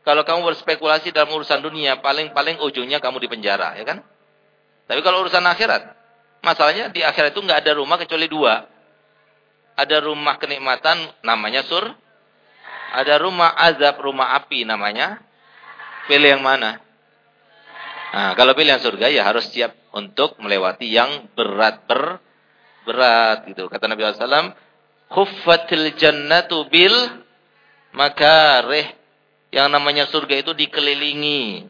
Kalau kamu berspekulasi dalam urusan dunia, paling-paling ujungnya kamu di penjara, ya kan? Tapi kalau urusan akhirat, masalahnya di akhirat itu nggak ada rumah kecuali dua. Ada rumah kenikmatan namanya sur. Ada rumah azab, rumah api namanya. Pilih yang mana? Nah, kalau pilih yang surga ya harus siap untuk melewati yang berat ber berat gitu. Kata Nabi SAW, "Khuffatil jannatu bil makarih." Yang namanya surga itu dikelilingi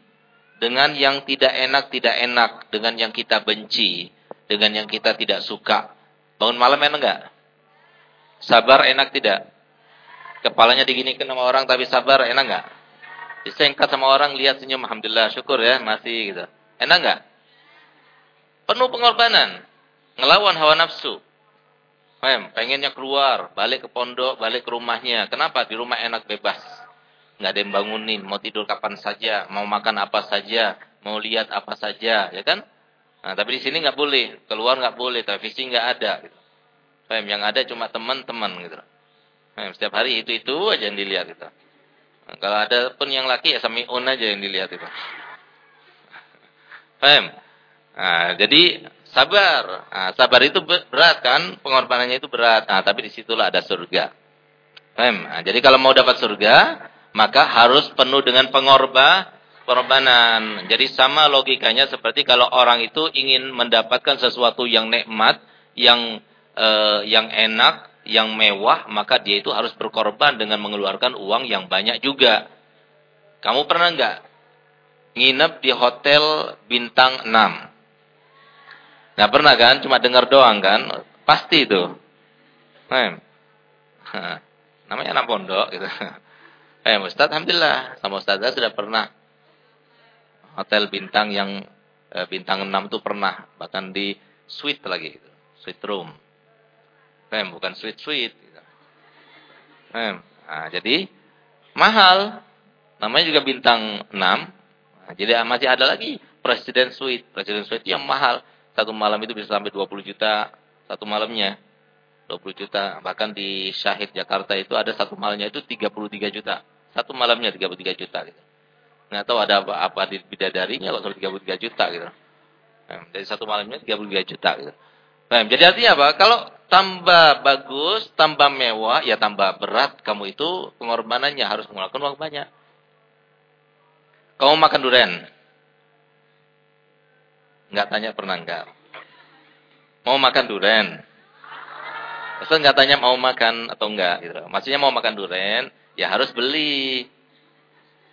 dengan yang tidak enak tidak enak, dengan yang kita benci, dengan yang kita tidak suka. Bangun malam enak enggak? Sabar enak tidak? Kepalanya diginikan sama orang tapi sabar enak enggak? Disengkat sama orang lihat senyum alhamdulillah syukur ya masih gitu. Enak enggak? Penuh pengorbanan, ngelawan hawa nafsu. Mem, pengennya keluar, balik ke pondok, balik ke rumahnya. Kenapa? Di rumah enak bebas nggak ada yang bangunin, mau tidur kapan saja, mau makan apa saja, mau lihat apa saja, ya kan? Nah, tapi di sini nggak boleh, keluar nggak boleh, televisi nggak ada. Gitu. Yang ada cuma teman-teman gitu. Nah, setiap hari itu itu aja yang dilihat gitu. Nah, kalau ada pun yang laki ya samiun aja yang dilihat itu. Paham? Nah, jadi sabar. Nah, sabar itu berat kan, pengorbanannya itu berat. Nah, tapi di situlah ada surga. Paham? Nah, jadi kalau mau dapat surga, maka harus penuh dengan pengorban pengorbanan. Jadi sama logikanya seperti kalau orang itu ingin mendapatkan sesuatu yang nikmat, yang eh, yang enak, yang mewah, maka dia itu harus berkorban dengan mengeluarkan uang yang banyak juga. Kamu pernah enggak nginep di hotel bintang 6? Nggak pernah kan? Cuma dengar doang kan? Pasti itu. Nah, namanya anak pondok gitu. Eh Ustaz, Alhamdulillah. Sama Ustazah sudah pernah. Hotel bintang yang eh, bintang 6 itu pernah. Bahkan di suite lagi. Gitu. Suite room. Eh, bukan suite-suite. Gitu. Nah, jadi mahal. Namanya juga bintang 6. Nah, jadi masih ada lagi Presiden Suite. Presiden Suite yang mahal. Satu malam itu bisa sampai 20 juta. Satu malamnya. 20 juta. Bahkan di Syahid Jakarta itu ada satu malamnya itu 33 juta. Satu malamnya 33 juta gitu. Nggak tahu ada apa, apa di bidadarinya kalau sampai 33 juta gitu. Nah, jadi satu malamnya 33 juta gitu. Jadi artinya apa? Kalau tambah bagus, tambah mewah, ya tambah berat kamu itu pengorbanannya harus mengeluarkan uang banyak. Kamu makan durian? Enggak tanya pernah enggak? Mau makan durian? Ustaz enggak tanya mau makan atau enggak gitu. Maksudnya mau makan durian, ya harus beli.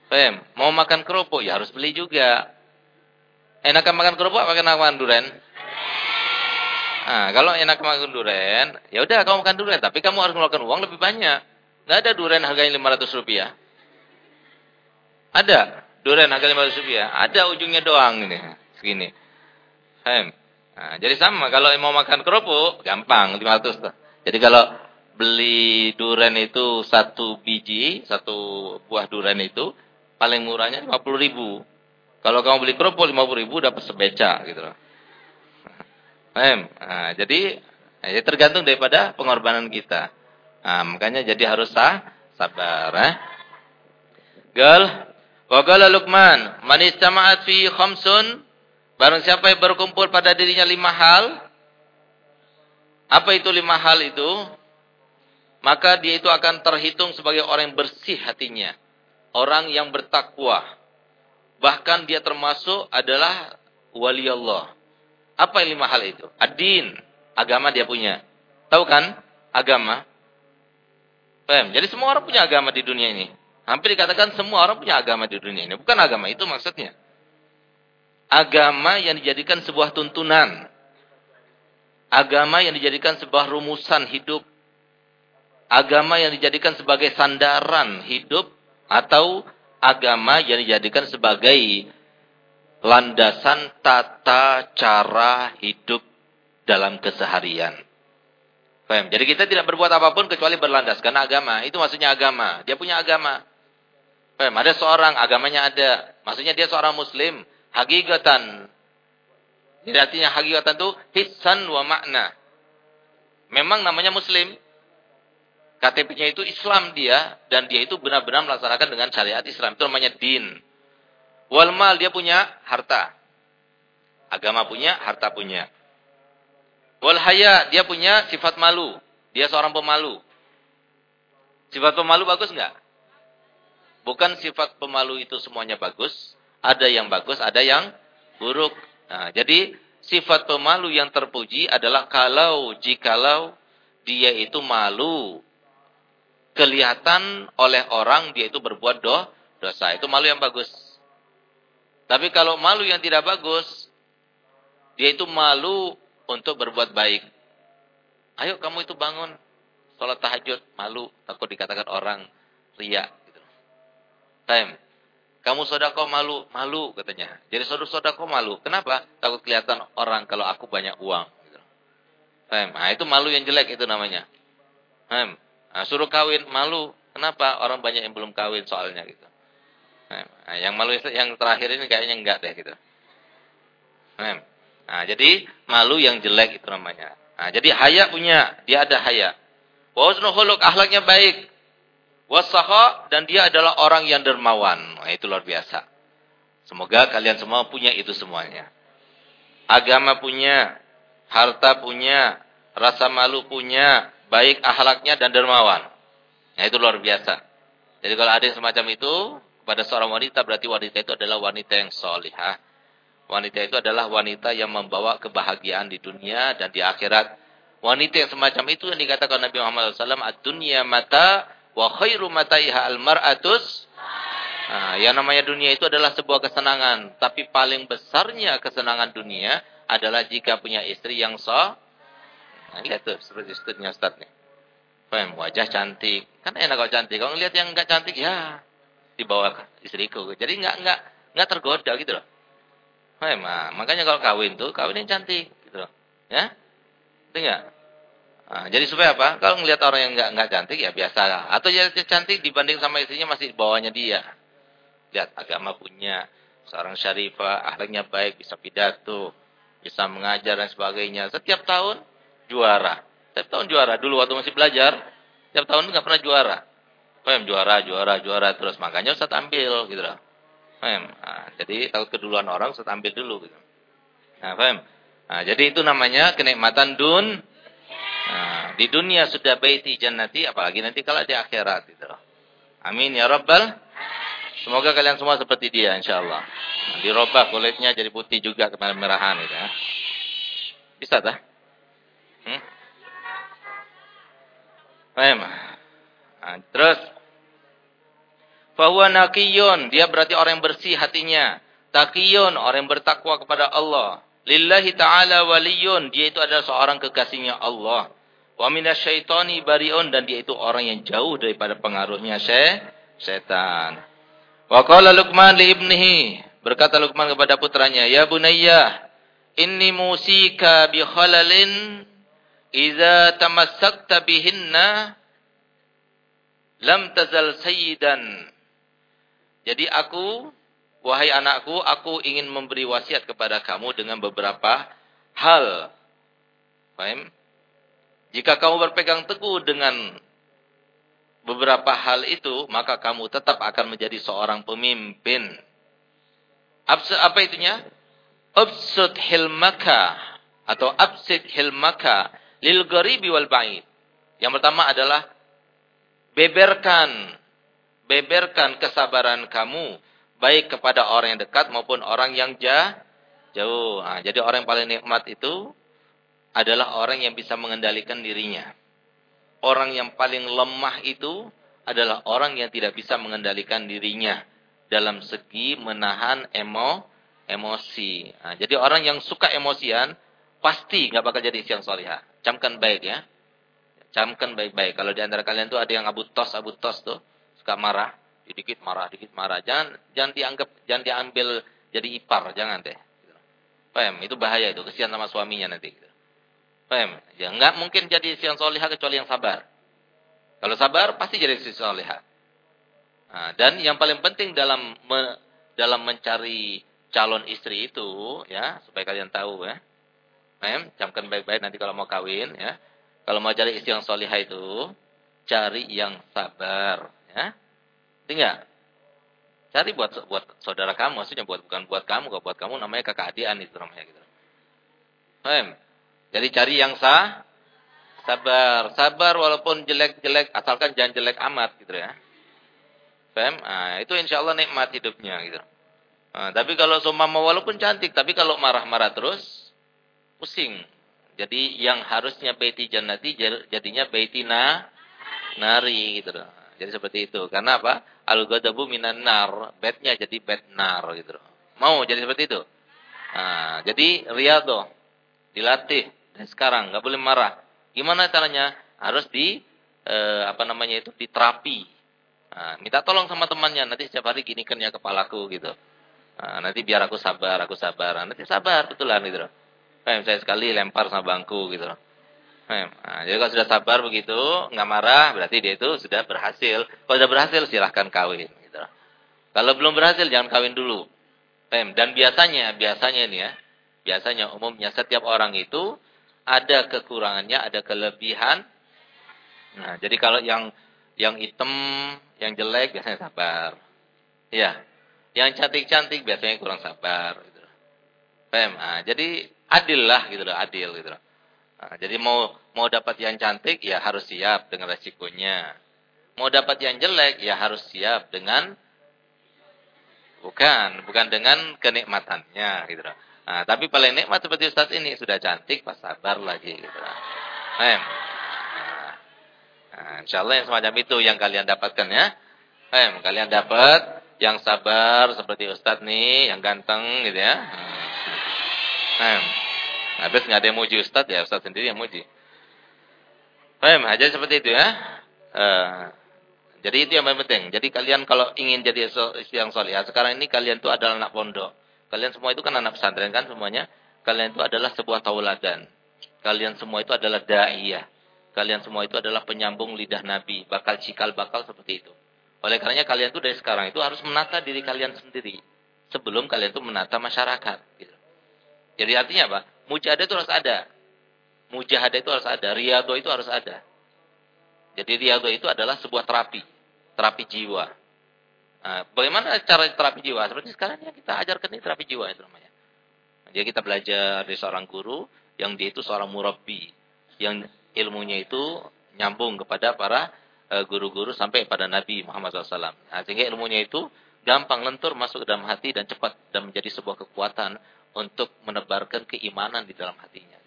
Fem, mau makan kerupuk ya harus beli juga. Enakan makan kerupuk apa enak makan durian? Nah, kalau enak makan durian, ya udah kamu makan durian, tapi kamu harus mengeluarkan uang lebih banyak. Enggak ada durian harganya 500 rupiah. Ada durian harganya 500 rupiah. Ada ujungnya doang ini, segini. Fem. Nah, jadi sama kalau mau makan kerupuk gampang 500 Jadi kalau beli durian itu satu biji, satu buah durian itu paling murahnya 50 ribu. Kalau kamu beli kerupuk 50 ribu dapat sebeca gitu loh. Nah, jadi ya tergantung daripada pengorbanan kita. Nah, makanya jadi harus sah, sabar. Eh? Gal, wa qala Luqman, man istama'at fi khamsun, barang siapa yang berkumpul pada dirinya lima hal, apa itu lima hal itu? maka dia itu akan terhitung sebagai orang yang bersih hatinya. Orang yang bertakwa. Bahkan dia termasuk adalah wali Allah. Apa yang lima hal itu? Adin, agama dia punya. Tahu kan? Agama. Paham? Jadi semua orang punya agama di dunia ini. Hampir dikatakan semua orang punya agama di dunia ini. Bukan agama, itu maksudnya. Agama yang dijadikan sebuah tuntunan. Agama yang dijadikan sebuah rumusan hidup agama yang dijadikan sebagai sandaran hidup atau agama yang dijadikan sebagai landasan tata cara hidup dalam keseharian. Paham? Jadi kita tidak berbuat apa pun kecuali berlandaskan agama. Itu maksudnya agama. Dia punya agama. Paham? Ada seorang agamanya ada. Maksudnya dia seorang muslim. Hakikatan. Jadi artinya hakikatan itu hisan wa makna. Memang namanya muslim. KTP-nya itu Islam dia dan dia itu benar-benar melaksanakan dengan syariat Islam. Itu namanya din. Wal mal dia punya harta. Agama punya, harta punya. Wal haya dia punya sifat malu. Dia seorang pemalu. Sifat pemalu bagus enggak? Bukan sifat pemalu itu semuanya bagus. Ada yang bagus, ada yang buruk. Nah, jadi sifat pemalu yang terpuji adalah kalau jikalau dia itu malu kelihatan oleh orang dia itu berbuat do, dosa. Itu malu yang bagus. Tapi kalau malu yang tidak bagus, dia itu malu untuk berbuat baik. Ayo kamu itu bangun, sholat tahajud, malu, takut dikatakan orang ria. Gitu. Time. Kamu sodako malu, malu katanya. Jadi saudara sodako malu. Kenapa? Takut kelihatan orang kalau aku banyak uang. Gitu. Time. Nah, itu malu yang jelek itu namanya. Time. Nah, suruh kawin malu. Kenapa? Orang banyak yang belum kawin soalnya gitu. Nah, yang malu yang terakhir ini kayaknya enggak deh gitu. Nah, jadi malu yang jelek itu namanya. Nah, jadi haya punya, dia ada haya. Wa khuluq akhlaknya baik. Wasakha dan dia adalah orang yang dermawan. Nah, itu luar biasa. Semoga kalian semua punya itu semuanya. Agama punya, harta punya, rasa malu punya, baik akhlaknya dan dermawan. Nah, itu luar biasa. Jadi kalau ada yang semacam itu kepada seorang wanita berarti wanita itu adalah wanita yang solihah. Wanita itu adalah wanita yang membawa kebahagiaan di dunia dan di akhirat. Wanita yang semacam itu yang dikatakan Nabi Muhammad SAW, "Ad-dunya mata wa khairu mataiha al-mar'atus." Nah, yang namanya dunia itu adalah sebuah kesenangan, tapi paling besarnya kesenangan dunia adalah jika punya istri yang sah Nah, lihat tuh seperti studnya Ustaz nih. Wajah cantik. Kan enak kalau cantik. Kalau ngelihat yang enggak cantik ya dibawa istriku. Jadi enggak enggak enggak tergoda gitu loh. Faham? Nah, makanya kalau kawin tuh kawin yang cantik gitu loh. Ya? Itu? Nah, jadi supaya apa? Kalau ngelihat orang yang enggak enggak cantik ya biasa lah. Atau ya cantik dibanding sama istrinya masih bawahnya dia. Lihat agama punya, seorang syarifah, ahlaknya baik, bisa pidato, bisa mengajar dan sebagainya. Setiap tahun juara. Setiap tahun juara. Dulu waktu masih belajar, setiap tahun nggak pernah juara. Paham juara, juara, juara terus. Makanya Ustaz ambil gitu loh. Paham? Nah, jadi takut keduluan orang Ustaz ambil dulu gitu. Nah, paham? Nah, jadi itu namanya kenikmatan dun. Nah, di dunia sudah baiti jannati apalagi nanti kalau di akhirat gitu loh. Amin ya rabbal. Semoga kalian semua seperti dia insyaallah. Nah, dirobah kulitnya jadi putih juga kemerahan gitu ya. Bisa tak? Hmm? Nah, terus bahwa nakiyun, dia berarti orang yang bersih hatinya. Takiyun, orang yang bertakwa kepada Allah. Lillahi ta'ala waliyun, dia itu adalah seorang kekasihnya Allah. Wa minasyaitani bariun, dan dia itu orang yang jauh daripada pengaruhnya setan. Wa qala Luqman li ibnihi, berkata Luqman kepada putranya, Ya bunayya, inni musika bi khalalin Iza tamassakta bihinna lam tazal sayyidan. Jadi aku, wahai anakku, aku ingin memberi wasiat kepada kamu dengan beberapa hal. Paham? Jika kamu berpegang teguh dengan beberapa hal itu, maka kamu tetap akan menjadi seorang pemimpin. Apa itunya? Absud hilmaka atau absid hilmaka lil gharibi wal ba'id. Yang pertama adalah beberkan beberkan kesabaran kamu baik kepada orang yang dekat maupun orang yang jauh. Nah, jadi orang yang paling nikmat itu adalah orang yang bisa mengendalikan dirinya. Orang yang paling lemah itu adalah orang yang tidak bisa mengendalikan dirinya dalam segi menahan emo emosi. Nah, jadi orang yang suka emosian pasti nggak bakal jadi istri yang solihah. Camkan baik ya. Camkan baik-baik. Kalau di antara kalian tuh ada yang abu tos, abu tos tuh. Suka marah. Dikit marah, dikit marah. Jangan jangan dianggap, jangan diambil jadi ipar. Jangan deh. Paham? Itu bahaya itu. Kesian sama suaminya nanti. Paham? Ya, nggak mungkin jadi istri yang solihah kecuali yang sabar. Kalau sabar, pasti jadi istri solihah. Nah, dan yang paling penting dalam me, dalam mencari calon istri itu, ya, supaya kalian tahu ya, Nah, camkan baik-baik nanti kalau mau kawin ya. Kalau mau cari istri yang solihah itu, cari yang sabar ya. Tinggal cari buat buat saudara kamu, maksudnya buat bukan buat kamu, kalau buat kamu namanya kakak adian itu namanya gitu. Paham? Jadi cari yang sah Sabar, sabar walaupun jelek-jelek, asalkan jangan jelek amat gitu ya. Paham? Nah, itu insya Allah nikmat hidupnya gitu. Nah, tapi kalau seumpama walaupun cantik, tapi kalau marah-marah terus, pusing. Jadi yang harusnya baiti jannati jadinya baiti na, nari gitu loh. Jadi seperti itu. Karena apa? Al-ghadabu minan nar. Bednya jadi bed nar gitu loh. Mau jadi seperti itu? Nah, jadi riyadhah dilatih dan sekarang nggak boleh marah. Gimana caranya? Harus di eh, apa namanya itu diterapi. Nah, minta tolong sama temannya, nanti setiap hari gini ya kepalaku gitu. Nah, nanti biar aku sabar, aku sabar. Nanti sabar betulan gitu loh. Kayak saya sekali lempar sama bangku gitu loh. Nah, jadi kalau sudah sabar begitu, nggak marah, berarti dia itu sudah berhasil. Kalau sudah berhasil, silahkan kawin. Gitu. Kalau belum berhasil, jangan kawin dulu. Dan biasanya, biasanya ini ya, biasanya umumnya setiap orang itu ada kekurangannya, ada kelebihan. Nah, jadi kalau yang yang hitam, yang jelek biasanya sabar. Iya. Yang cantik-cantik biasanya kurang sabar gitu. Paham? Nah, jadi adil lah gitu loh, adil gitu loh. Nah, jadi mau mau dapat yang cantik ya harus siap dengan resikonya. Mau dapat yang jelek ya harus siap dengan bukan, bukan dengan kenikmatannya gitu loh. Nah, tapi paling nikmat seperti Ustaz ini sudah cantik, pas sabar lagi gitu loh. Nah, nah, insyaallah yang semacam itu yang kalian dapatkan ya. Paham? Kalian dapat yang sabar seperti Ustadz nih, yang ganteng gitu ya. Nah, habis nggak ada yang muji Ustadz ya, Ustadz sendiri yang muji. Paham? Aja seperti itu ya. Uh, jadi itu yang paling penting. Jadi kalian kalau ingin jadi istri yang soleh, sekarang ini kalian itu adalah anak pondok. Kalian semua itu kan anak pesantren kan semuanya. Kalian itu adalah sebuah tauladan. Kalian semua itu adalah da'iyah. Kalian semua itu adalah penyambung lidah Nabi. Bakal cikal bakal seperti itu. Oleh karenanya kalian tuh dari sekarang itu harus menata diri kalian sendiri sebelum kalian tuh menata masyarakat. Gitu. Jadi artinya apa? Mujahadah itu harus ada. Mujahadah itu harus ada. Riyadho itu harus ada. Jadi riyadho itu adalah sebuah terapi. Terapi jiwa. Nah, bagaimana cara terapi jiwa? Seperti sekarang ya kita ajarkan ini terapi jiwa itu namanya. Jadi kita belajar dari seorang guru yang dia itu seorang murabbi. Yang ilmunya itu nyambung kepada para Eh, guru-guru sampai pada Nabi Muhammad SAW. Nah, sehingga ilmunya itu gampang lentur masuk ke dalam hati dan cepat dan menjadi sebuah kekuatan untuk menebarkan keimanan di dalam hatinya.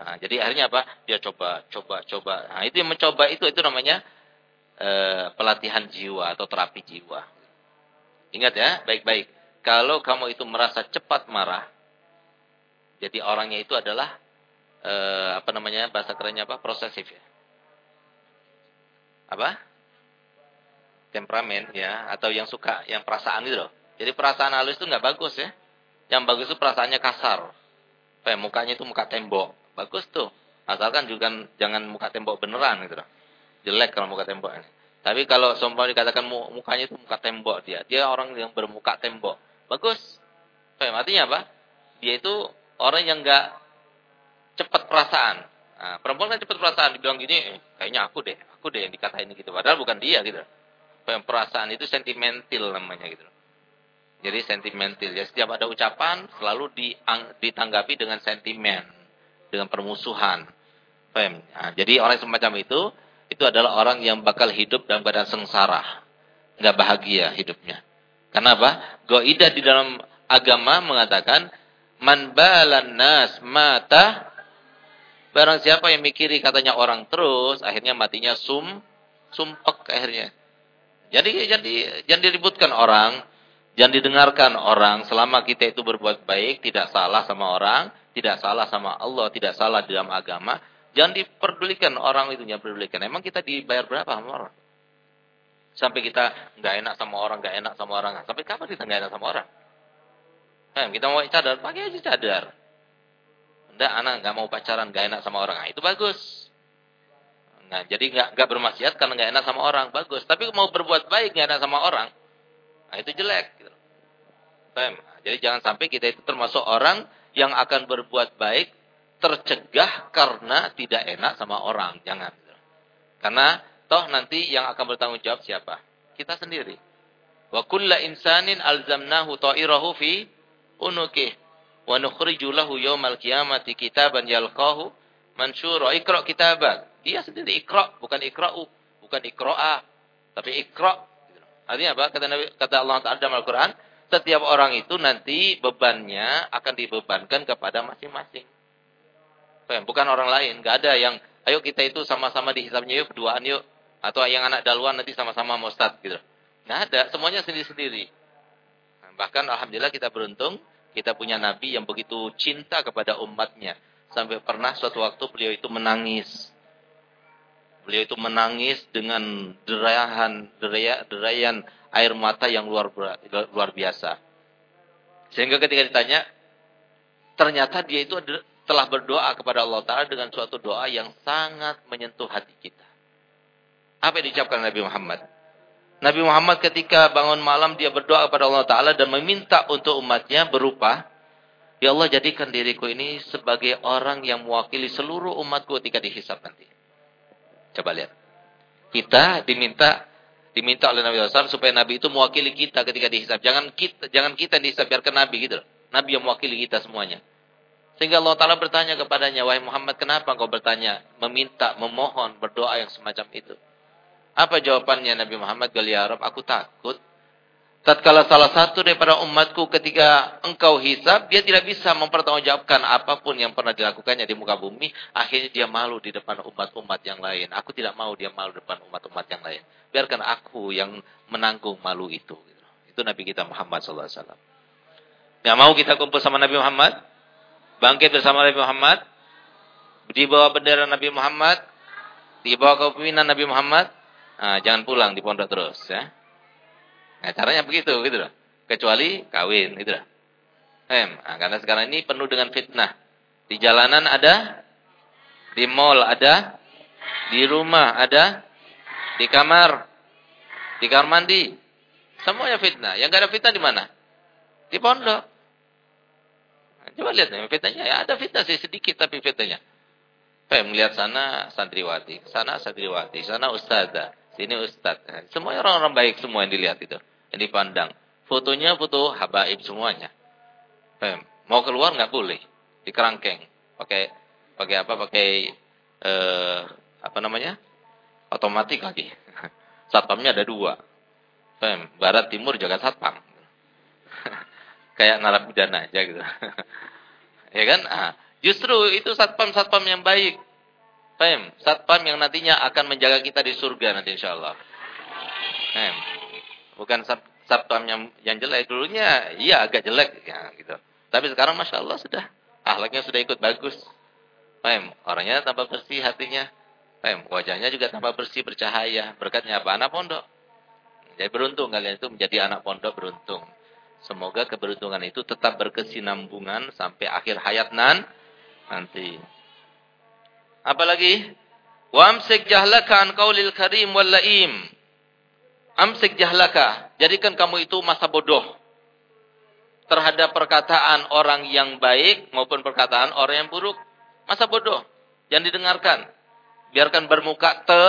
Nah, jadi akhirnya apa? Dia coba, coba, coba. Nah, itu yang mencoba itu itu namanya uh, pelatihan jiwa atau terapi jiwa. Ingat ya, baik-baik. Kalau kamu itu merasa cepat marah, jadi orangnya itu adalah uh, apa namanya bahasa kerennya apa? Prosesif ya apa? Temperamen ya, atau yang suka yang perasaan gitu loh. Jadi perasaan halus itu nggak bagus ya. Yang bagus itu perasaannya kasar. Kayak mukanya itu muka tembok. Bagus tuh. Asalkan juga jangan muka tembok beneran gitu loh. Jelek kalau muka tembok. Tapi kalau sombong dikatakan mukanya itu muka tembok dia. Dia orang yang bermuka tembok. Bagus. Kayak artinya apa? Dia itu orang yang nggak cepat perasaan. Nah, perempuan kan cepat perasaan dibilang gini, kayaknya aku deh, aku deh yang dikatain gitu. Padahal bukan dia gitu. Perasaan itu sentimental namanya gitu. Jadi sentimental. Ya setiap ada ucapan selalu ditanggapi dengan sentimen, dengan permusuhan. Paham? Nah, jadi orang semacam itu itu adalah orang yang bakal hidup dalam keadaan sengsara. Enggak bahagia hidupnya. Karena apa? Goidah di dalam agama mengatakan man balan nas mata Barang siapa yang mikiri katanya orang terus, akhirnya matinya sum, sumpek akhirnya. Jadi jadi jangan diributkan orang, jangan didengarkan orang selama kita itu berbuat baik, tidak salah sama orang, tidak salah sama Allah, tidak salah dalam agama, jangan diperdulikan orang itu, jangan pedulikan. Emang kita dibayar berapa sama orang? Sampai kita nggak enak sama orang, nggak enak sama orang. Sampai kapan kita nggak enak sama orang? Nah, kita mau cadar, pakai aja cadar. Enggak, anak nggak mau pacaran, nggak enak sama orang. Nah, itu bagus. Nah, jadi nggak nggak bermaksiat karena nggak enak sama orang, bagus. Tapi mau berbuat baik nggak enak sama orang, nah itu jelek. Gitu. Jadi jangan sampai kita itu termasuk orang yang akan berbuat baik tercegah karena tidak enak sama orang. Jangan. Gitu. Karena toh nanti yang akan bertanggung jawab siapa? Kita sendiri. Wa kulla insanin alzamnahu ta'irahu fi unukih wa nukhriju lahu yaumal qiyamati kitaban yalqahu mansyura, ikra kitabak. Dia sendiri ikra, bukan ikra'u, bukan ikra'a, tapi ikra. Artinya apa? Kata Nabi kata Allah Taala dalam Al-Qur'an, setiap orang itu nanti bebannya akan dibebankan kepada masing-masing. Bukan orang lain, enggak ada yang ayo kita itu sama-sama dihisabnya yuk, berduaan yuk. Atau yang anak daluan nanti sama-sama mustad gitu. Enggak ada, semuanya sendiri-sendiri. Nah, bahkan alhamdulillah kita beruntung, kita punya nabi yang begitu cinta kepada umatnya. Sampai pernah suatu waktu beliau itu menangis. Beliau itu menangis dengan derayan, derayan, derayan air mata yang luar luar biasa. Sehingga ketika ditanya, ternyata dia itu telah berdoa kepada Allah Ta'ala dengan suatu doa yang sangat menyentuh hati kita. Apa yang diucapkan Nabi Muhammad? Nabi Muhammad ketika bangun malam dia berdoa kepada Allah Ta'ala dan meminta untuk umatnya berupa, Ya Allah jadikan diriku ini sebagai orang yang mewakili seluruh umatku ketika dihisap nanti. Coba lihat. Kita diminta diminta oleh Nabi SAW supaya Nabi itu mewakili kita ketika dihisap. Jangan kita jangan kita dihisap biarkan Nabi gitu. Nabi yang mewakili kita semuanya. Sehingga Allah Ta'ala bertanya kepadanya, Wahai Muhammad, kenapa kau bertanya, meminta, memohon, berdoa yang semacam itu? Apa jawabannya Nabi Muhammad? Gali Arab, aku takut. Tatkala salah satu daripada umatku ketika engkau hisab, dia tidak bisa mempertanggungjawabkan apa pun yang pernah dilakukannya di muka bumi. Akhirnya dia malu di depan umat-umat yang lain. Aku tidak mau dia malu di depan umat-umat yang lain. Biarkan aku yang menanggung malu itu. Itu Nabi kita Muhammad SAW. Gak mau kita kumpul sama Nabi Muhammad? bangkit bersama Nabi Muhammad, di bawah bendera Nabi Muhammad, di bawah kepemimpinan Nabi Muhammad, nah, jangan pulang di pondok terus ya. Nah, caranya begitu gitu loh. Kecuali kawin gitu loh. Em, nah, karena sekarang ini penuh dengan fitnah. Di jalanan ada, di mall ada, di rumah ada, di kamar, di kamar mandi. Semuanya fitnah. Yang gak ada fitnah di mana? Di pondok. Coba lihat nih, fitnahnya ya ada fitnah sih sedikit tapi fitnahnya. Saya melihat sana santriwati, sana santriwati, sana ustazah, sini ustaz. Semuanya orang-orang baik semua yang dilihat itu, yang dipandang. Fotonya foto habaib semuanya. Fem, mau keluar nggak boleh, di kerangkeng. Pakai pakai apa? Pakai eh, apa namanya? Otomatik lagi. Satpamnya ada dua. Fem, barat timur jaga satpam kayak narapidana aja gitu. ya kan? Ah, justru itu satpam-satpam yang baik. Paham? Satpam yang nantinya akan menjaga kita di surga nanti insyaallah. Paham? Bukan satpam yang yang jelek dulunya iya agak jelek ya gitu. Tapi sekarang Masya Allah sudah akhlaknya sudah ikut bagus. Paham? Orangnya tambah bersih hatinya. Paham? Wajahnya juga tambah bersih bercahaya. Berkatnya apa? Anak pondok. Jadi beruntung kalian itu menjadi anak pondok beruntung. Semoga keberuntungan itu tetap berkesinambungan sampai akhir hayat nan nanti. Apalagi wamsik jahlaka an qaulil karim wal laim. Amsik jahlaka, jadikan kamu itu masa bodoh terhadap perkataan orang yang baik maupun perkataan orang yang buruk. Masa bodoh, yang didengarkan. Biarkan bermuka te,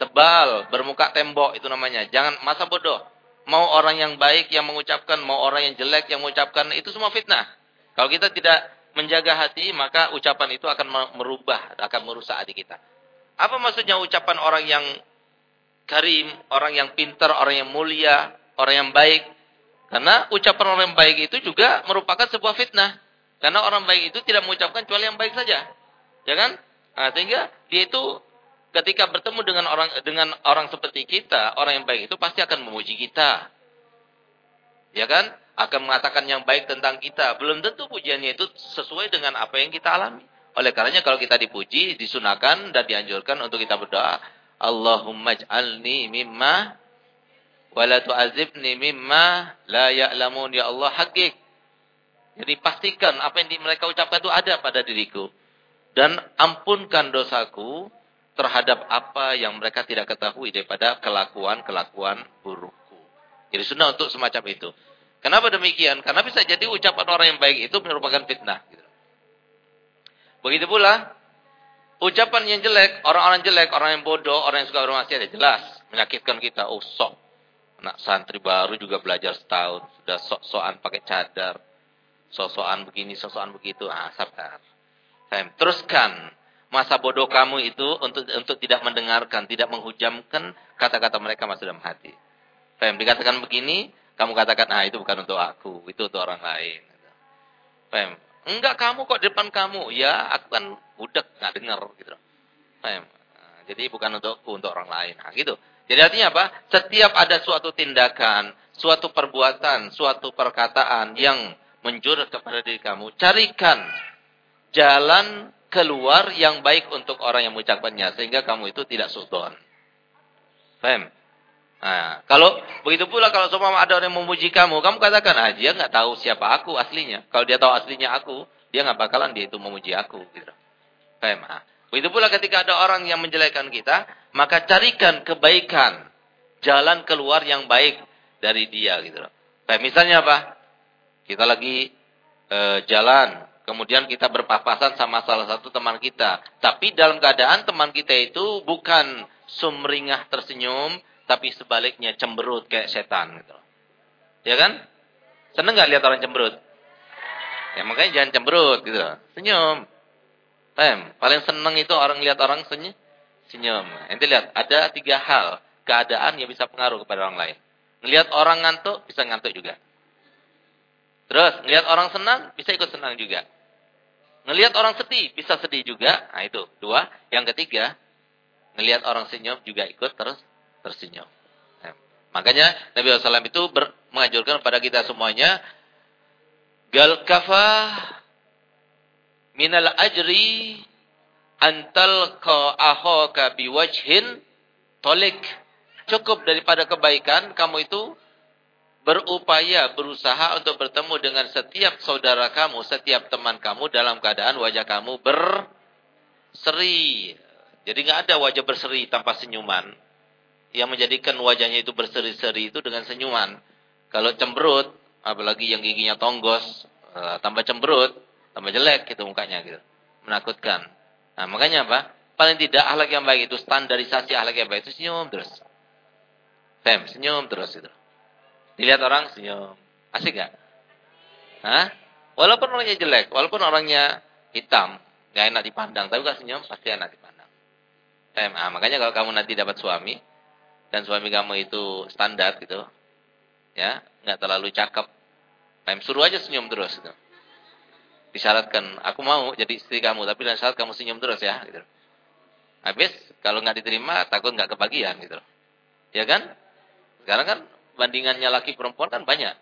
tebal, bermuka tembok itu namanya. Jangan masa bodoh mau orang yang baik yang mengucapkan, mau orang yang jelek yang mengucapkan, itu semua fitnah. Kalau kita tidak menjaga hati, maka ucapan itu akan merubah, akan merusak hati kita. Apa maksudnya ucapan orang yang karim, orang yang pintar, orang yang mulia, orang yang baik? Karena ucapan orang yang baik itu juga merupakan sebuah fitnah. Karena orang baik itu tidak mengucapkan kecuali yang baik saja. Ya kan? Nah, sehingga dia itu ketika bertemu dengan orang dengan orang seperti kita, orang yang baik itu pasti akan memuji kita. Ya kan? Akan mengatakan yang baik tentang kita. Belum tentu pujiannya itu sesuai dengan apa yang kita alami. Oleh karenanya kalau kita dipuji, disunahkan dan dianjurkan untuk kita berdoa, Allahumma ij'alni mimma wa la tu'azibni mimma la ya'lamun ya Allah hakik. Jadi pastikan apa yang mereka ucapkan itu ada pada diriku. Dan ampunkan dosaku terhadap apa yang mereka tidak ketahui daripada kelakuan-kelakuan burukku. Jadi sunnah untuk semacam itu. Kenapa demikian? Karena bisa jadi ucapan orang yang baik itu merupakan fitnah. Gitu. Begitu pula, ucapan yang jelek, orang-orang jelek, orang yang bodoh, orang yang suka bermaksiat, ya jelas menyakitkan kita. Oh sok, anak santri baru juga belajar setahun, sudah sok-sokan pakai cadar, sok-sokan begini, sok-sokan begitu. Ah, sabar. Teruskan masa bodoh kamu itu untuk untuk tidak mendengarkan, tidak menghujamkan kata-kata mereka masuk dalam hati. Faham? Dikatakan begini, kamu katakan, ah itu bukan untuk aku, itu untuk orang lain. Faham? Enggak kamu kok di depan kamu. Ya, aku kan udah nggak dengar gitu. Nah, jadi bukan untukku, untuk orang lain. Nah, gitu. Jadi artinya apa? Setiap ada suatu tindakan, suatu perbuatan, suatu perkataan yang menjurus kepada diri kamu, carikan jalan keluar yang baik untuk orang yang mengucapkannya sehingga kamu itu tidak sudon. Paham? Nah, kalau begitu pula kalau semua ada orang yang memuji kamu, kamu katakan ah dia nggak tahu siapa aku aslinya. Kalau dia tahu aslinya aku, dia nggak bakalan dia itu memuji aku gitu. Paham? Nah, begitu pula ketika ada orang yang menjelekkan kita, maka carikan kebaikan, jalan keluar yang baik dari dia gitu. Paham? Misalnya apa? Kita lagi e, jalan Kemudian kita berpapasan sama salah satu teman kita. Tapi dalam keadaan teman kita itu bukan sumringah tersenyum, tapi sebaliknya cemberut kayak setan gitu. Ya kan? Seneng nggak lihat orang cemberut? Ya makanya jangan cemberut gitu. Senyum. Paham? Paling seneng itu orang lihat orang senyum. Senyum. Nanti lihat, ada tiga hal keadaan yang bisa pengaruh kepada orang lain. Lihat orang ngantuk, bisa ngantuk juga. Terus, lihat orang senang, bisa ikut senang juga. Ngelihat orang sedih, bisa sedih juga. Nah itu, dua. Yang ketiga, ngelihat orang senyum juga ikut terus tersenyum. Nah, makanya Nabi SAW itu ber, kepada kita semuanya, Gal kafah minal ajri antal ka ahoka biwajhin tolik. Cukup daripada kebaikan kamu itu berupaya, berusaha untuk bertemu dengan setiap saudara kamu, setiap teman kamu dalam keadaan wajah kamu berseri. Jadi nggak ada wajah berseri tanpa senyuman. Yang menjadikan wajahnya itu berseri-seri itu dengan senyuman. Kalau cemberut, apalagi yang giginya tonggos, eh, tambah cemberut, tambah jelek gitu mukanya gitu. Menakutkan. Nah, makanya apa? Paling tidak akhlak yang baik itu standarisasi akhlak yang baik itu senyum terus. Fem, senyum terus itu. Dilihat orang senyum. Asik gak? Hah? Walaupun orangnya jelek, walaupun orangnya hitam, gak enak dipandang, tapi kalau senyum pasti enak dipandang. Ah, makanya kalau kamu nanti dapat suami, dan suami kamu itu standar gitu, ya, nggak terlalu cakep, Pem, suruh aja senyum terus gitu. Disyaratkan, aku mau jadi istri kamu, tapi dengan syarat kamu senyum terus ya, gitu. Habis kalau nggak diterima, takut nggak kebagian gitu. Ya kan? Sekarang kan bandingannya laki perempuan kan banyak.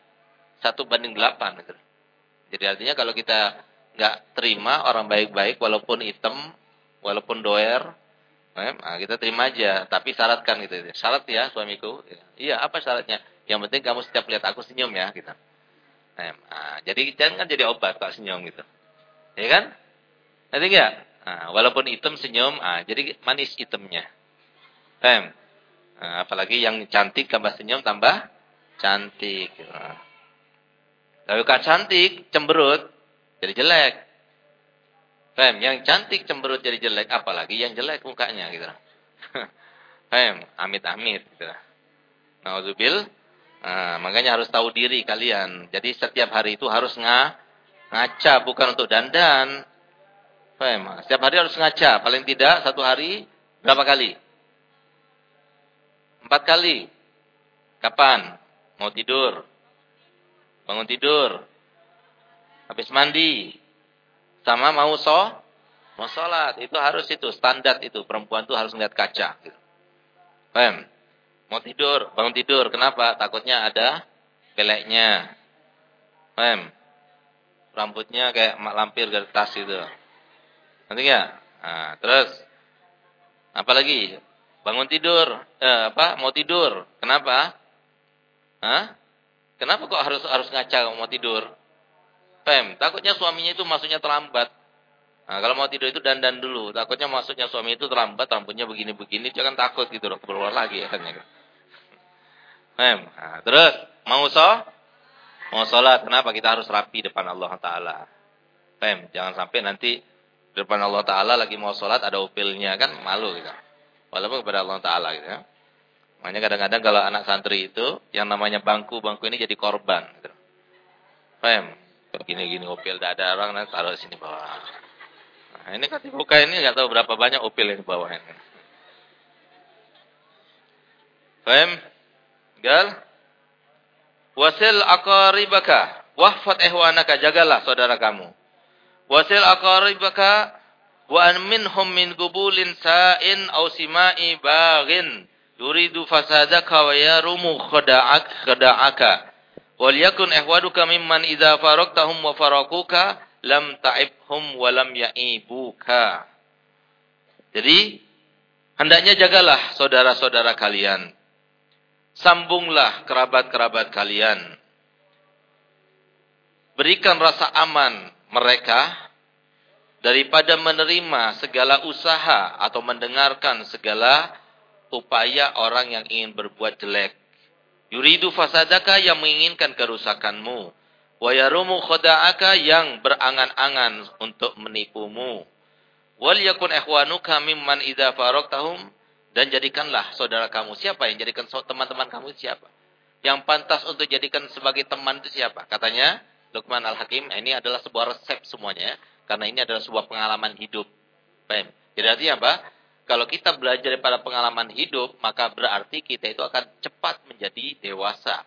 Satu banding delapan. Gitu. Jadi artinya kalau kita nggak terima orang baik-baik walaupun hitam, walaupun doer, nah kita terima aja. Tapi syaratkan gitu. Syarat ya suamiku. Iya apa syaratnya? Yang penting kamu setiap lihat aku senyum ya. Gitu. Nah, jadi jangan kan jadi obat pak senyum gitu. Ya kan? Nanti enggak? Nah, walaupun hitam senyum, ah, jadi manis hitamnya. Paham? Nah, apalagi yang cantik tambah senyum tambah cantik. Nah. Tapi kalau cantik cemberut jadi jelek. Fem, yang cantik cemberut jadi jelek, apalagi yang jelek mukanya gitu. Fem, amit-amit gitu. Nauzubil. Nah, makanya harus tahu diri kalian. Jadi setiap hari itu harus nga, ngaca bukan untuk dandan. Fem, setiap hari harus ngaca, paling tidak satu hari berapa kali? Empat kali. Kapan? Mau tidur. Bangun tidur. Habis mandi. Sama mau so, mau sholat. Itu harus itu, standar itu. Perempuan itu harus melihat kaca. Gitu. Mau tidur, bangun tidur. Kenapa? Takutnya ada peleknya. Paham? Rambutnya kayak lampir kertas itu. Nanti ya? Nah, terus apalagi Bangun tidur, eh, apa? Mau tidur. Kenapa? Hah? Kenapa kok harus harus ngaca mau tidur? Pem, takutnya suaminya itu masuknya terlambat. Nah, kalau mau tidur itu dandan dulu. Takutnya masuknya suami itu terlambat, rambutnya begini-begini, jangan takut gitu loh, keluar lagi ya kan. Pem, nah, terus mau so? Mau sholat, kenapa kita harus rapi depan Allah Ta'ala? Pem, jangan sampai nanti depan Allah Ta'ala lagi mau sholat ada upilnya kan malu gitu walaupun kepada Allah Ta'ala gitu ya. Makanya kadang-kadang kalau anak santri itu, yang namanya bangku-bangku ini jadi korban. Gitu. Paham? Gini-gini opil, tidak ada orang, nah, taruh sini bawah. Nah, ini kan dibuka ini nggak tahu berapa banyak upil yang di bawah ini. Paham? Gal? Wasil akaribaka. Wahfat ehwanaka. Jagalah saudara kamu. Wasil akaribaka. Wa an minhum min gubulin sa'in au sima'i bagin. Yuridu fasadaka wa yarumu khada'ak khada'aka. Wal yakun ehwaduka mimman idza faraktahum wa farakuka lam ta'ibhum wa lam ya'ibuka. Jadi hendaknya jagalah saudara-saudara kalian. Sambunglah kerabat-kerabat kalian. Berikan rasa aman mereka daripada menerima segala usaha atau mendengarkan segala upaya orang yang ingin berbuat jelek. Yuridu fasadaka yang menginginkan kerusakanmu. Wa yarumu khoda'aka yang berangan-angan untuk menipumu. Wal yakun ikhwanuka mimman idza faraktahum dan jadikanlah saudara kamu. Siapa yang jadikan teman-teman kamu siapa? Yang pantas untuk jadikan sebagai teman itu siapa? Katanya Luqman Al-Hakim, ini adalah sebuah resep semuanya. Karena ini adalah sebuah pengalaman hidup. Paham? Jadi artinya apa? Kalau kita belajar daripada pengalaman hidup, maka berarti kita itu akan cepat menjadi dewasa.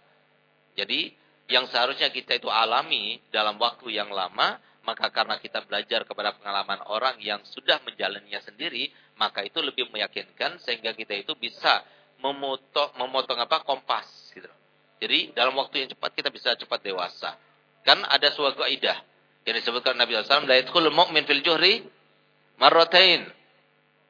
Jadi, yang seharusnya kita itu alami dalam waktu yang lama, maka karena kita belajar kepada pengalaman orang yang sudah menjalannya sendiri, maka itu lebih meyakinkan sehingga kita itu bisa memotong, memotong apa kompas. Gitu. Jadi dalam waktu yang cepat kita bisa cepat dewasa. Kan ada suatu kaidah yang disebutkan Nabi SAW, la yadkhulul mu'min fil juhri marratain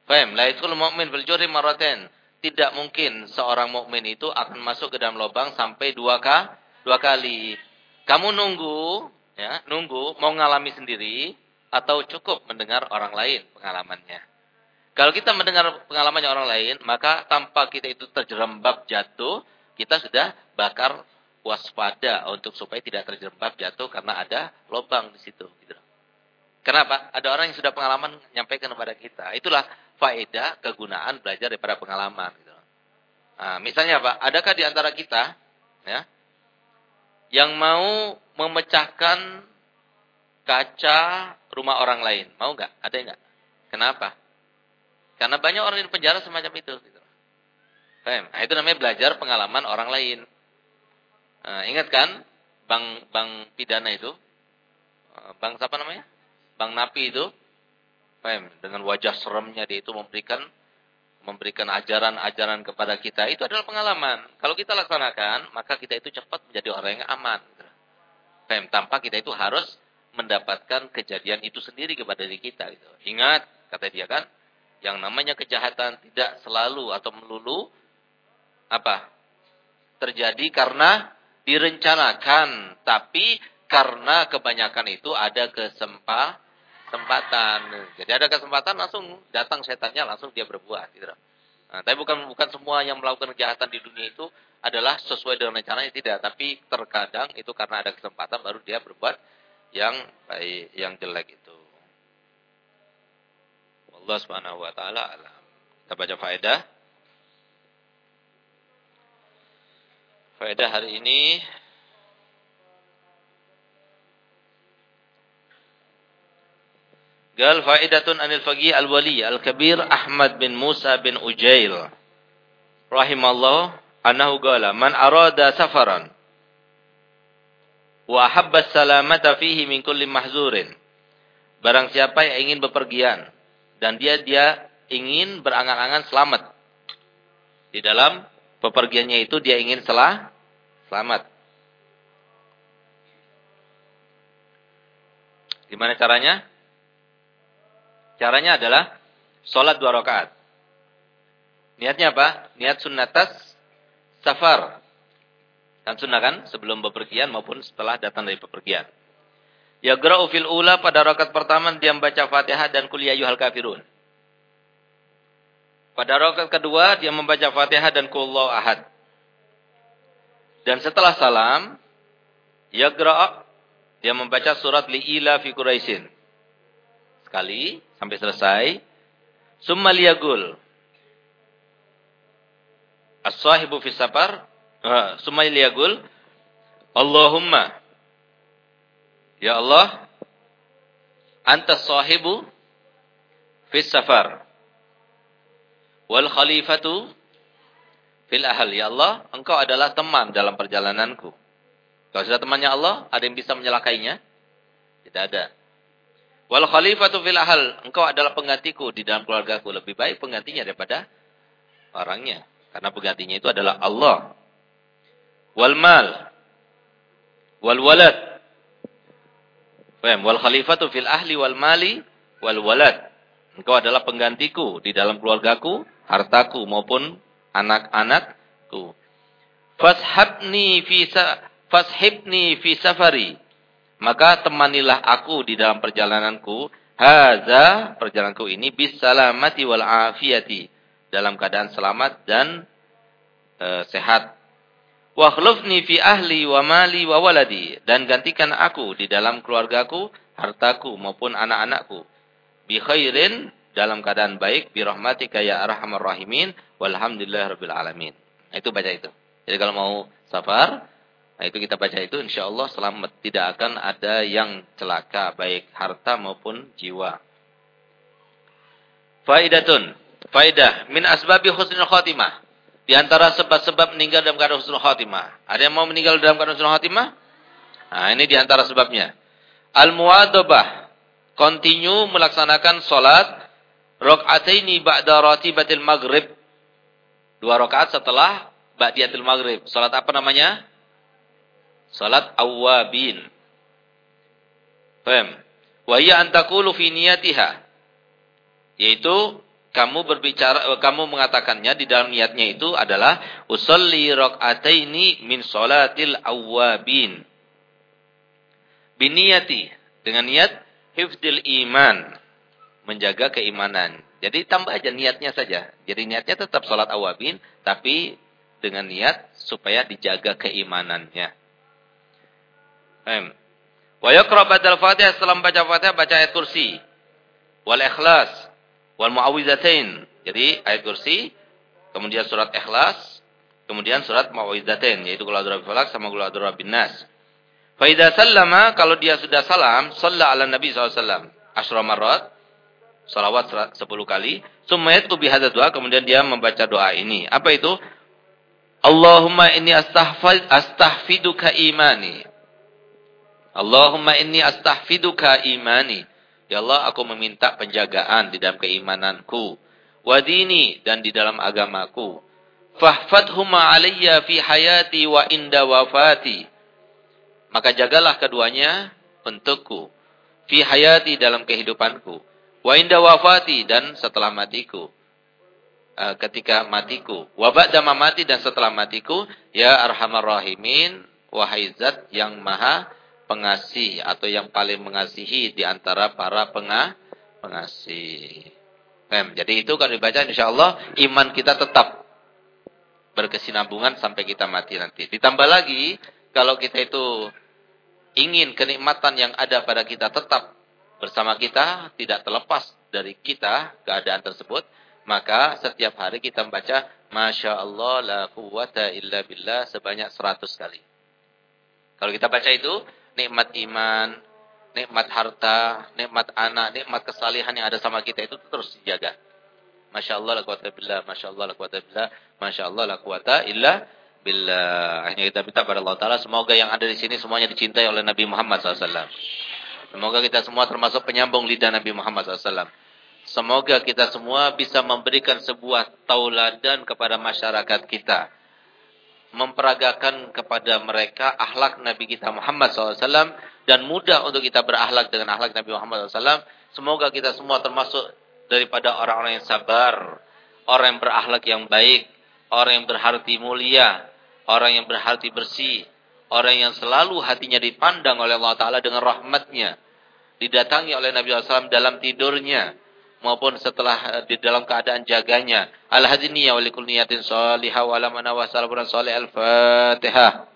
Faham? La yadkhul mu'min fil jurri marratain. Tidak mungkin seorang mukmin itu akan masuk ke dalam lubang sampai dua, ka, dua kali. Kamu nunggu, ya, nunggu mau ngalami sendiri atau cukup mendengar orang lain pengalamannya. Kalau kita mendengar pengalamannya orang lain, maka tanpa kita itu terjerembab jatuh, kita sudah bakar waspada untuk supaya tidak terjerembab jatuh karena ada lubang di situ. Gitu. Kenapa? Ada orang yang sudah pengalaman menyampaikan kepada kita. Itulah faedah kegunaan belajar daripada pengalaman. Gitu. Nah, misalnya apa? Adakah di antara kita ya, yang mau memecahkan kaca rumah orang lain? Mau nggak? Ada nggak? Kenapa? Karena banyak orang di penjara semacam itu. Gitu. Nah, itu namanya belajar pengalaman orang lain. Nah, ingat kan, bang bang pidana itu, bang siapa namanya? Bang Napi itu? Dengan wajah seremnya dia itu memberikan memberikan ajaran-ajaran kepada kita itu adalah pengalaman. Kalau kita laksanakan, maka kita itu cepat menjadi orang yang aman. Faham? Tanpa kita itu harus mendapatkan kejadian itu sendiri kepada diri kita. Gitu. Ingat, kata dia kan, yang namanya kejahatan tidak selalu atau melulu apa terjadi karena direncanakan, tapi karena kebanyakan itu ada kesempatan kesempatan. Jadi ada kesempatan langsung datang setannya langsung dia berbuat gitu. Nah, tapi bukan bukan semua yang melakukan kejahatan di dunia itu adalah sesuai dengan rencananya tidak, tapi terkadang itu karena ada kesempatan baru dia berbuat yang baik, yang jelek itu. Allah Subhanahu wa taala alam. Kita baca faedah. Faedah hari ini Gal faidatun anil faqih al-wali al-kabir Ahmad bin Musa bin Ujail. Rahimallahu annahu qala man arada safaran wa habba salamata fihi min kulli mahzurin. Barang siapa yang ingin bepergian dan dia dia ingin berangan-angan selamat. Di dalam bepergiannya itu dia ingin selah selamat. Gimana caranya Caranya adalah sholat dua rakaat. Niatnya apa? Niat sunnatas safar. Kan sunnah kan? Sebelum bepergian maupun setelah datang dari bepergian. Yagra'u fil ula pada rakaat pertama dia membaca Fatihah dan kuliah yuhal kafirun. Pada rakaat kedua dia membaca Fatihah dan kullahu ahad. Dan setelah salam, yagra' dia membaca surat li'ila fi Quraisyin. Sekali sampai selesai. Summa liyagul. As-sahibu fi safar. Uh, summa liyagul. Allahumma. Ya Allah. Anta sahibu fis safar. Wal khalifatu fil ahl. Ya Allah, engkau adalah teman dalam perjalananku. Kalau sudah temannya Allah, ada yang bisa menyelakainya? Tidak ada. Wal khalifatu fil ahl. Engkau adalah penggantiku di dalam keluargaku. Lebih baik penggantinya daripada orangnya. Karena penggantinya itu adalah Allah. Wal mal. Wal walad. Faham? Wal khalifatu fil ahli wal mali wal walad. Engkau adalah penggantiku di dalam keluargaku, hartaku maupun anak-anakku. Fashabni fi fashibni fi safari. Maka temanilah aku di dalam perjalananku. Haza perjalananku ini bisalamati wal afiyati. Dalam keadaan selamat dan e, sehat wa khlufni fi ahli wa mali wa waladi dan gantikan aku di dalam keluargaku, hartaku maupun anak-anakku bi khairin dalam keadaan baik bi rahmatika ya arhamar rahimin walhamdulillahirabbil alamin. Nah, itu baca itu. Jadi kalau mau safar, nah itu kita baca itu insyaallah selamat tidak akan ada yang celaka baik harta maupun jiwa. Faidatun, faidah min asbabi husnul khatimah. Di antara sebab-sebab meninggal dalam keadaan husnul khatimah. Ada yang mau meninggal dalam keadaan husnul khatimah? Nah, ini di antara sebabnya. Al-mu'adzabah. Continue melaksanakan solat. Rok'ataini ba'da ratibatil maghrib. Dua rakaat setelah ba'diyatil maghrib. Solat apa namanya? Solat awwabin. Faham? Wa iya antakulu. Yaitu kamu berbicara eh, kamu mengatakannya di dalam niatnya itu adalah usolli rakaataini min salatil awwabin. Biniyati dengan niat hifdil iman, menjaga keimanan. Jadi tambah aja niatnya saja. Jadi niatnya tetap salat awabin tapi dengan niat supaya dijaga keimanannya. Wa yaqra ba'dal Fatihah setelah baca Fatihah baca ayat kursi. Wal ikhlas wal muawwizatain. Jadi ayat kursi, kemudian surat ikhlas, kemudian surat muawwizatain yaitu qul a'udzu falak sama qul a'udzu birabbin nas. Fa idza sallama kalau dia sudah salam, shalla ala nabi sallallahu asyra marrat, salawat 10 kali, summa yatlu bi doa, kemudian dia membaca doa ini. Apa itu? Allahumma astahfid astahfiduka imani. Allahumma inni astahfiduka imani. Ya Allah, aku meminta penjagaan di dalam keimananku. Wadini dan di dalam agamaku. Fahfadhuma alaiya fi hayati wa inda wafati. Maka jagalah keduanya untukku. Fi hayati dalam kehidupanku. Wa inda wafati dan setelah matiku. Uh, ketika matiku. Wa ba'da mamati dan setelah matiku. Ya arhamar rahimin. Wahai zat yang maha pengasih atau yang paling mengasihi di antara para pengah, pengasih. Mem, jadi itu kalau dibaca insya Allah iman kita tetap berkesinambungan sampai kita mati nanti. Ditambah lagi kalau kita itu ingin kenikmatan yang ada pada kita tetap bersama kita, tidak terlepas dari kita keadaan tersebut, maka setiap hari kita membaca Masya Allah la quwata illa billah sebanyak 100 kali. Kalau kita baca itu, nikmat iman, nikmat harta, nikmat anak, nikmat kesalihan yang ada sama kita itu terus dijaga. Masya Allah la quwata billah, Masya Allah la quwata billah, Masya Allah la quwata illa billah. Hanya kita minta pada Allah Ta'ala, semoga yang ada di sini semuanya dicintai oleh Nabi Muhammad SAW. Semoga kita semua termasuk penyambung lidah Nabi Muhammad SAW. Semoga kita semua bisa memberikan sebuah tauladan kepada masyarakat kita memperagakan kepada mereka akhlak Nabi kita Muhammad SAW dan mudah untuk kita berakhlak dengan akhlak Nabi Muhammad SAW. Semoga kita semua termasuk daripada orang-orang yang sabar, orang yang berakhlak yang baik, orang yang berhati mulia, orang yang berhati bersih, orang yang selalu hatinya dipandang oleh Allah Taala dengan rahmatnya, didatangi oleh Nabi SAW dalam tidurnya, maupun setelah di dalam keadaan jaganya. Al-hadiniyah wa likul niyatin salihah wa lamana wa salih al-fatihah.